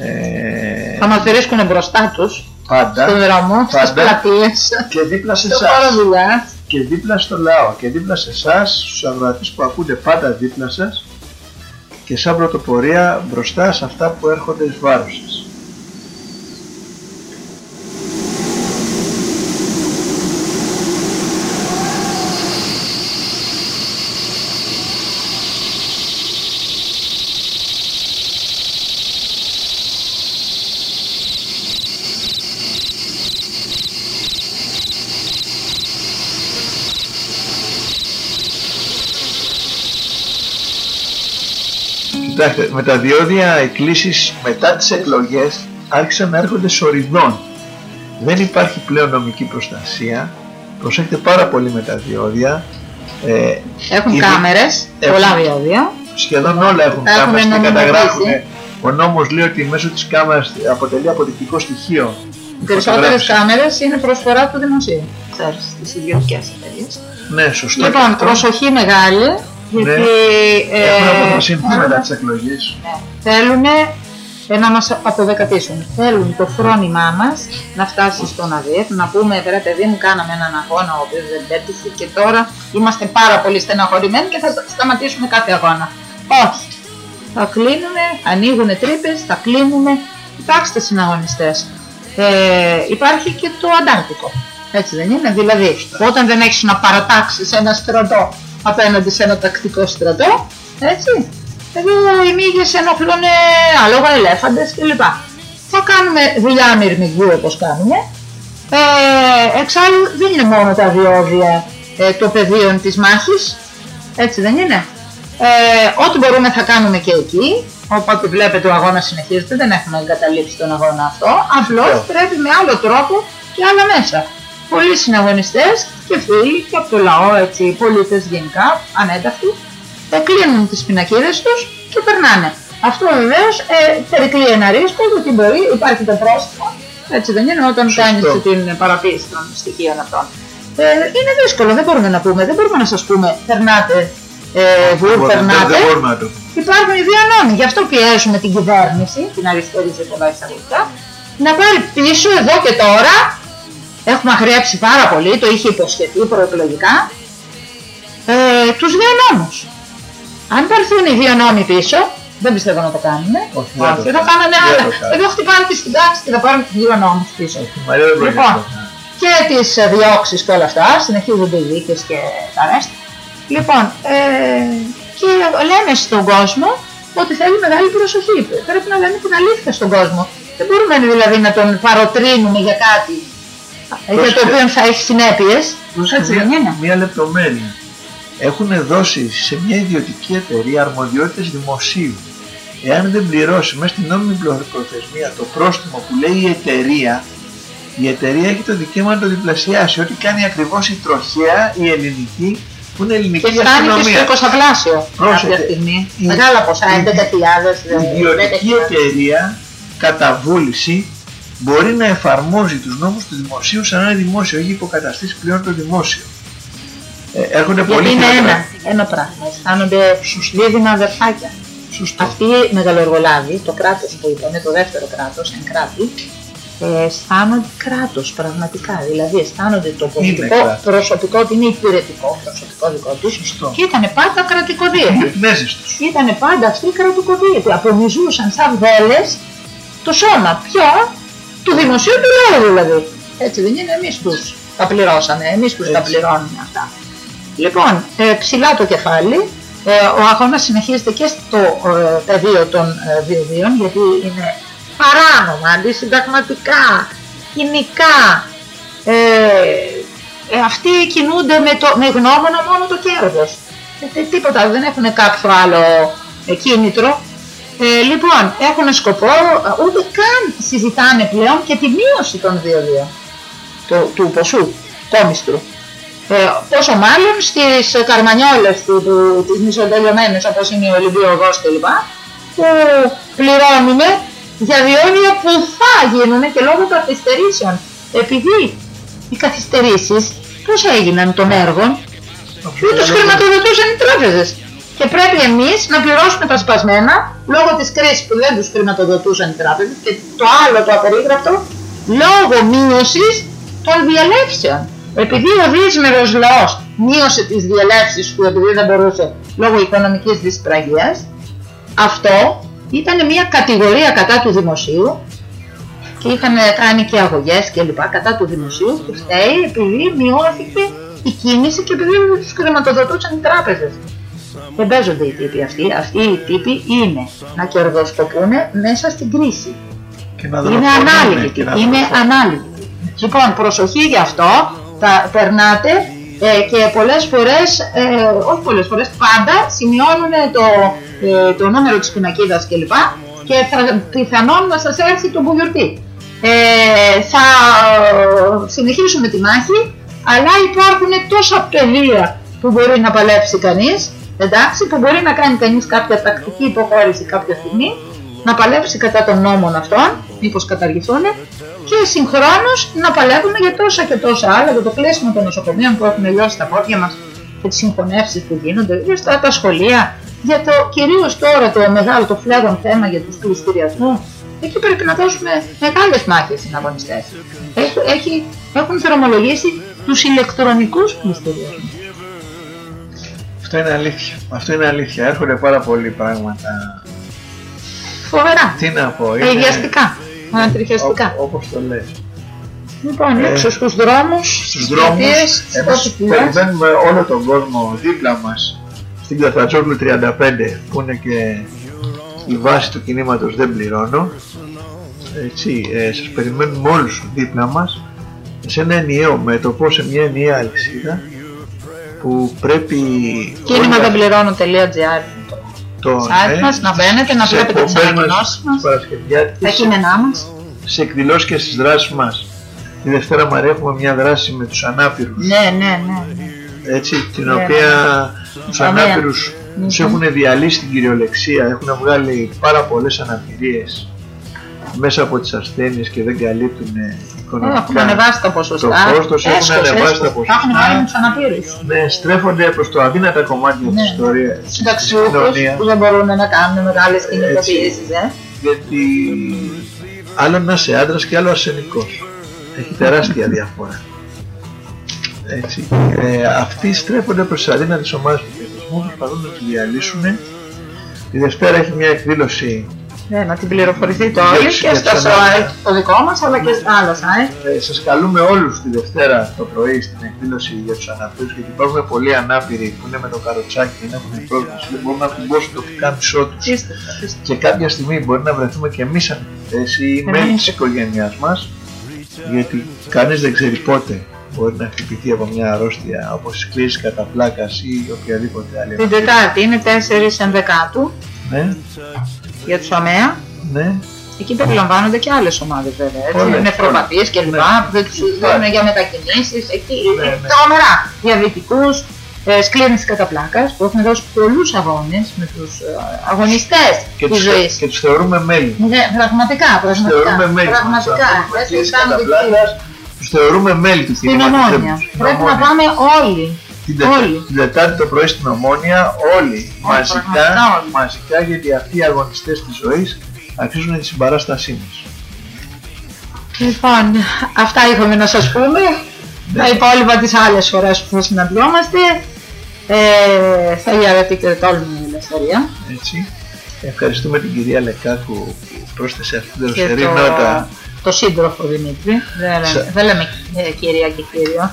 Ε, Θα μας βρίσκουν μπροστά τους, πάντα στον δρόμο, στις Πάντα. πλατείες, και δίπλα σε στο εσάς. χώρο δουλειά. Και δίπλα στο λαό και δίπλα σε εσάς, στους αγροατές που ακούτε πάντα δίπλα σας και σαν πρωτοπορία μπροστά σε αυτά που έρχονται εις βάρος σας. Κοιτάξτε, με τα διόδια εκκλήσεις μετά τις εκλογές άρχισαν να έρχονται σοριδών. δεν υπάρχει πλέον νομική προστασία. Προσέχετε πάρα πολύ με τα διόδια. Ε, Έχουν ήδη- κάμερες, Έχουν. πολλά διόδια. σχεδόν όλα έχουν Τα έχουν κάμερες και νομιμοποιήσει. καταγράφουν. Ο νόμος λέει ότι μέσω της κάμερας αποτελεί αποδεικτικό στοιχείο. Οι περισσότερες Φωτογράφηση. κάμερες είναι προσφορά του δημοσίου. Ξέρεις, στις ιδιωτικές εταιρείες. Ναι, σωστό. και Λοιπόν, αυτό. προσοχή μεγάλη, γιατί Έχουν ε, αποφασιστεί μετά τις εκλογές. θέλουν να μας αποδεκατήσουν. Θέλουν το φρόνημά μας να φτάσει στον ΑΔΕΦ, να πούμε ρε παιδί μου κάναμε έναν αγώνα ο οποίος δεν πέτυχε και τώρα είμαστε πάρα πολύ στεναχωρημένοι και θα σταματήσουμε κάθε αγώνα. Όχι. Θα κλείνουμε, ανοίγουν τρύπες, θα κλείνουμε. Κοιτάξτε συναγωνιστές. Ε, υπάρχει και το Αντάρτικο. Έτσι δεν είναι; Δηλαδή, όταν δεν έχεις να παρατάξεις ένα στρατό απέναντι σε ένα τακτικό στρατό, έτσι, εδώ οι μύγες ενοχλούν άλογα, ελέφαντες κλπ. Θα κάνουμε δουλειά μυρμηγκιού όπως κάνουμε. Ε, εξάλλου δεν είναι μόνο τα διόδια ε, το πεδίο της μάχης, έτσι δεν είναι. Ε, ό,τι μπορούμε θα κάνουμε και εκεί, οπότε βλέπετε ο αγώνας συνεχίζεται, δεν έχουμε εγκαταλείψει τον αγώνα αυτό, απλώς Σωστό. πρέπει με άλλο τρόπο και άλλα μέσα. Πολλοί συναγωνιστές και φίλοι και από το λαό, έτσι, οι πολίτες γενικά, ανένταυτοι, ε, κλείνουν τις πινακίδες τους και περνάνε. Αυτό βεβαίως ε, περικλεί ένα ρίσκο, γιατί μπορεί, υπάρχει το πρόστιμο, έτσι δεν είναι, όταν Σωστό. κάνεις την παραποίηση των στοιχείων αυτών. Ε, είναι δύσκολο, δεν μπορούμε να πούμε, δεν μπορούμε να σας πούμε, περνάτε, ε, βουρ, Δεν- περνάτε. Δεν μπορούμε να το πούμε. Υπάρχουν οι δύο νόμοι. Γι' αυτό πιέζουμε την κυβέρνηση, την αριστερή σε πολλά εισαγωγικά, να πάρει πίσω εδώ και τώρα. Έχουμε αγριέψει πάρα πολύ, το είχε υποσχεθεί προεκλογικά. Ε, τους δύο νόμους. Αν πάρθουν οι δύο νόμοι πίσω, δεν πιστεύω να το κάνουν. Όχι, δεν το το κάνουν. κάνανε Δεν άλλα. το κάνουν. Εδώ χτυπάνε τη στην τάξη και θα πάρουν τους δύο νόμους πίσω. Η Μαρία δεν μπορεί Λοιπόν, να το κάνει. και τις ε, διώξεις και όλα αυτά, συνεχίζονται οι δίκες και τα ρέστα. Λοιπόν, ε, και λέμε στον κόσμο ότι θέλει μεγάλη προσοχή. Πρέπει να λέμε την αλήθεια στον κόσμο. Δεν μπορούμε δηλαδή να τον παροτρύνουμε για κάτι ε, για το Πρόσεχε. οποίο θα έχει συνέπειες. Πρόσεχε Έτσι δεν είναι. Μία λεπτομέρεια. Έχουν δώσει σε μια ιδιωτική εταιρεία αρμοδιότητες δημοσίου. Εάν δεν πληρώσει μέσα στην νόμιμη πλο- προθεσμία το πρόστιμο που λέει η εταιρεία, η εταιρεία έχει το δικαίωμα να το διπλασιάσει. Ό,τι κάνει ακριβώς η τροχέα, η ελληνική, που είναι Και ελληνική φτάνει και αστυνομία. στο 20 πλάσιο Πρόσεχε. κάποια στιγμή. Η- Μεγάλα ποσά, η- 11.000, Η ιδιωτική 10.000. εταιρεία κατά βούληση μπορεί να εφαρμόζει τους νόμους του δημοσίου σαν να είναι δημόσιο, έχει υποκαταστήσει πλέον το δημόσιο. Ε, έρχονται Γιατί πολύ είναι χειρότερα. ένα, ένα πράγμα. Αισθάνονται δίδυνα αδερφάκια. Σωστό. Αυτοί οι μεγαλοεργολάβοι, το κράτος που είπαμε, το δεύτερο κράτος, εν κράτη, ε, αισθάνονται κράτος πραγματικά. Δηλαδή αισθάνονται το πολιτικό κράτος. προσωπικό ότι είναι υπηρετικό προσωπικό δικό τους Σωστό. και ήταν πάντα κρατικοδίαιτοι. Οι πνέζες τους. Ήταν πάντα αυτοί κρατικοδίαιτοι. Απομυζούσαν σαν βέλες το σώμα. Ποιο; Του δημοσίου του λαού δηλαδή. Έτσι δεν είναι εμείς τους τα πληρώσαμε, εμείς τους τα Έτσι. πληρώνουμε αυτά. Λοιπόν, ε, ψηλά το κεφάλι, ε, ο αγώνας συνεχίζεται και στο ε, πεδίο των ε, διοδίων, γιατί είναι παράνομα, αντισυνταγματικά, κοινικά. Ε, ε, αυτοί κινούνται με, το, με γνώμονα μόνο το κέρδος. Ε, τι- τίποτα, δεν έχουν κάποιο άλλο ε, κίνητρο. Ε, λοιπόν, έχουν σκοπό, ε, ούτε καν συζητάνε πλέον και τη μείωση των διοδίων του, του ποσού, κόμιστρου. Ε, πόσο μάλλον στις καρμανιόλες του, του, τις μισοτελειωμένες όπως είναι η Ολυμπιογός κλπ. που πληρώνουμε για διόδια που θα γίνουν και λόγω καθυστερήσεων. Επειδή οι καθυστερήσεις πώς έγιναν των έργων, δεν τους χρηματοδοτούσαν οι τράπεζες. Και πρέπει εμείς να πληρώσουμε τα σπασμένα λόγω της κρίσης που δεν τους χρηματοδοτούσαν οι τράπεζες και το άλλο το απερίγραπτο λόγω μείωσης των διαλέψεων. Επειδή ο δύσμερος λαός μείωσε τις διαλέψεις του επειδή δεν μπορούσε λόγω οικονομικής δυσπραγίας, αυτό ήταν μια κατηγορία κατά του δημοσίου και είχαν κάνει και αγωγές και λοιπά κατά του δημοσίου που φταίει επειδή μειώθηκε η κίνηση και επειδή δεν τους χρηματοδοτούσαν οι τράπεζες. Δεν παίζονται οι τύποι αυτοί. Αυτοί οι τύποι είναι να κερδοσκοπούν μέσα στην κρίση. Και να Είναι δολοφονούν ανάλυτοι. και να Είναι δολοφονούν. ανάλυτοι. Λοιπόν, προσοχή γι' αυτό. Θα περνάτε ε, και πολλές φορές, ε, όχι πολλές φορές, πάντα σημειώνουν το, ε, το νούμερο της πινακίδας κλπ. Και θα, πιθανόν να σας έρθει το μπουγιορτί. Ε, θα συνεχίσουμε τη μάχη, αλλά υπάρχουν τόσα πεδία που μπορεί να παλέψει κανείς, εντάξει, που μπορεί να κάνει κανείς κάποια τακτική υποχώρηση κάποια στιγμή, να παλέψει κατά των νόμων αυτών, μήπως καταργηθούν, και συγχρόνως να παλεύουμε για τόσα και τόσα άλλα, για το κλείσιμο των νοσοκομείων που έχουν λιώσει τα πόδια μας και τις συγχωνεύσεις που γίνονται, για στα, τα σχολεία, για το κυρίως τώρα το μεγάλο, το φλέγον θέμα για τους πληστηριασμούς, εκεί πρέπει να δώσουμε μεγάλες μάχες οι αγωνιστές. Έχει, έχει, έχουν θερμολογήσει τους ηλεκτρονικούς πληστηριασμούς. Αυτό είναι αλήθεια. Αυτό είναι αλήθεια. Έρχονται πάρα πολλοί πράγματα. Φοβερά. Τι να πω. Ε, Αγιαστικά. Ανατριχιαστικά. Ό, όπως το λες. Λοιπόν, Ε, έξω στους δρόμους, Στους στις δρόμους, πλατείες, εμείς ό,τι πειράζει. περιμένουμε όλο τον κόσμο δίπλα μας στην Καθατζόγλου 35 που είναι και η βάση του κινήματος Δεν Πληρώνω. Έτσι, ε, σας περιμένουμε όλους δίπλα μας σε ένα ενιαίο μέτωπο, σε μια ενιαία αλυσίδα που πρέπει Κίνημα όλα δεν πληρώνω.gr το, site ναι, μας, να μπαίνετε, να στις βλέπετε τις εκπομπές μας, ανακοινώσεις μας. τις παρασκευιάτικες, τα κείμενά μας. σε εκδηλώσεις και στις δράσεις μας. Τη Δευτέρα Μαρία έχουμε μια δράση με τους ανάπηρους Ναι, ναι, ναι. έτσι, την Ναι, οποία τους Ωραία. ανάπηρους τους Μμμ. έχουν διαλύσει την κυριολεξία, έχουν βγάλει πάρα πολλές αναπηρίες μέσα από τις ασθένειες και δεν καλύπτουν ε, οικονομικά. Έχουν ανεβάσει τα ποσοστά. Το κόστος έχουν Έσχος, ανεβάσει έσχος. τα ποσοστά. Τα έχουν βάλει με τους αναπήρους. Ναι, στρέφονται προς το αδύνατα κομμάτι Ναι. της ιστορίας της Συνταξιούχους κοινωνίας, που δεν μπορούν να κάνουν μεγάλες κινητοποιήσεις, ε. γιατί άλλο να είσαι άντρας και άλλο αρσενικός. Έχει τεράστια διαφορά. Έτσι. Ε, αυτοί στρέφονται προς τις αδύνατες ομάδες του πληθυσμού, προσπαθούν να τους διαλύσουν. Η Δευτέρα έχει μια εκδήλωση Ναι, να την πληροφορηθεί το Για όλοι τους- και για στο τους site ανάπηρους. το δικό μας αλλά και στα άλλα site. Ε, σας καλούμε όλους τη Δευτέρα το πρωί στην εκδήλωση για τους αναπήρους γιατί υπάρχουν πολλοί ανάπηροι που είναι με το καροτσάκι και δεν έχουν πρόσβαση, δεν μπορούν να κουμπώσουν τοπικά μισό τους Πίστευτα, πίστευτα. και κάποια στιγμή μπορεί να βρεθούμε και εμείς ανοιχτές ή Ε, μέλη ναι. της οικογένειάς μας γιατί κανείς δεν ξέρει πότε μπορεί να χτυπηθεί από μια αρρώστια όπως η κλίση κατά πλάκας ή οποιαδήποτε άλλη Την Τετάρτη είναι 4 ενδεκάτου ναι, για τους ΑΜΕΑ. ναι, Εκεί περιλαμβάνονται και άλλες ομάδες βέβαια, έτσι, Όλες, νεφροπαθίες και λοιπά, Ναι. που δεν τους δίνουν για μετακινήσεις, εκεί Ναι, είναι ναι. τρομερά. Διαβητικούς, ε, σκλήρινση κατά πλάκας, που έχουν δώσει πολλούς αγώνες με τους ε, αγωνιστές και της τους, ζωής. και τους θεωρούμε μέλη Ναι, πραγματικά, πραγματικά. θεωρούμε μέλη Πραγματικά. Δεν Τους συζητάμε κατά τι- πλάκας, τους θεωρούμε μέλη του Στην κινήματος Ομόνια. Στην Πρέπει να Ομόνια. πάμε όλοι. Την, Τε- Όλοι. την Τετάρτη το πρωί στην Ομόνια όλοι μαζικά, πραγματικά όλοι. μαζικά γιατί αυτοί οι αγωνιστές της ζωής αξίζουν τη συμπαράστασή μας. Λοιπόν, αυτά είχαμε να σας πούμε. Ναι. Τα υπόλοιπα τις άλλες φορές που θα συναντιόμαστε. Ε, θα διαρρεύτηκε τόλμη η ελευθερία. Έτσι. Ευχαριστούμε την κυρία Λεκάκου που πρόσθεσε αυτή την Και δροσερή το, νότα. Το σύντροφο Δημήτρη. Δεν λέμε, Σε- δεν λέμε ε, κυρία και κύριο.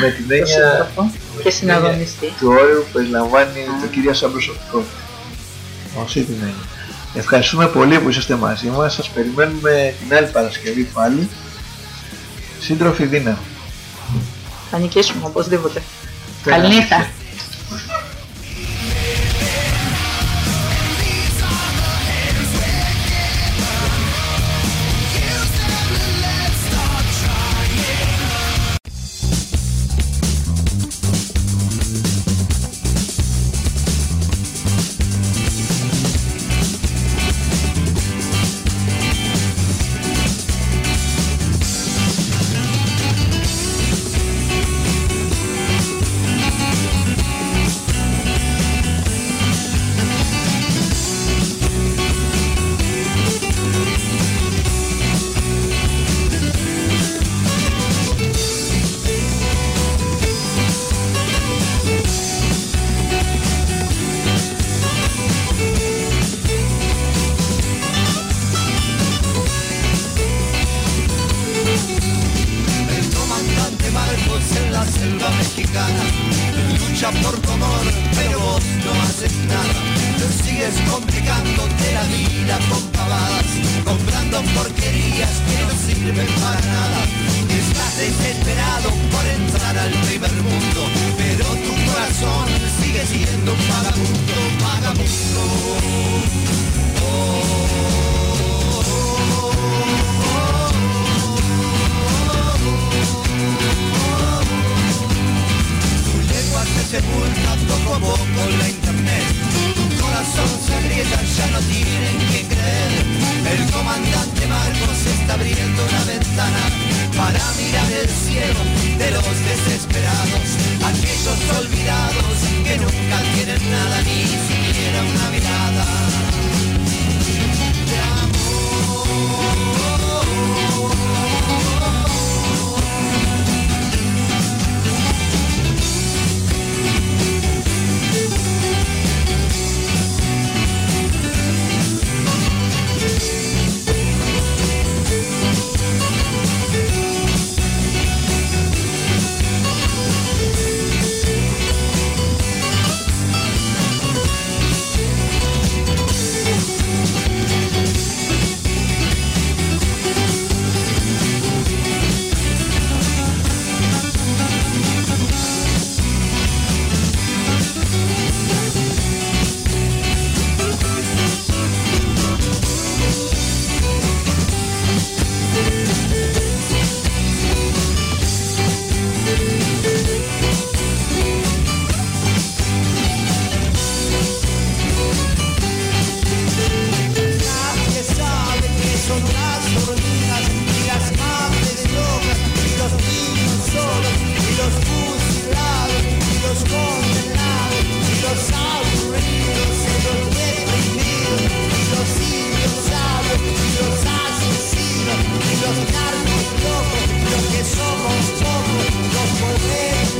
με την το έννοια σύντροφο με και την συναγωνιστή. έννοια του όρου που περιλαμβάνει το κυρία σαν προσωπικό. Όσοι την έννοια. Ευχαριστούμε πολύ που είσαστε μαζί μας. Σας περιμένουμε την άλλη Παρασκευή πάλι. Σύντροφοι δύναμη. Θα νικήσουμε οπωσδήποτε. Πέρα. Καληνύχτα.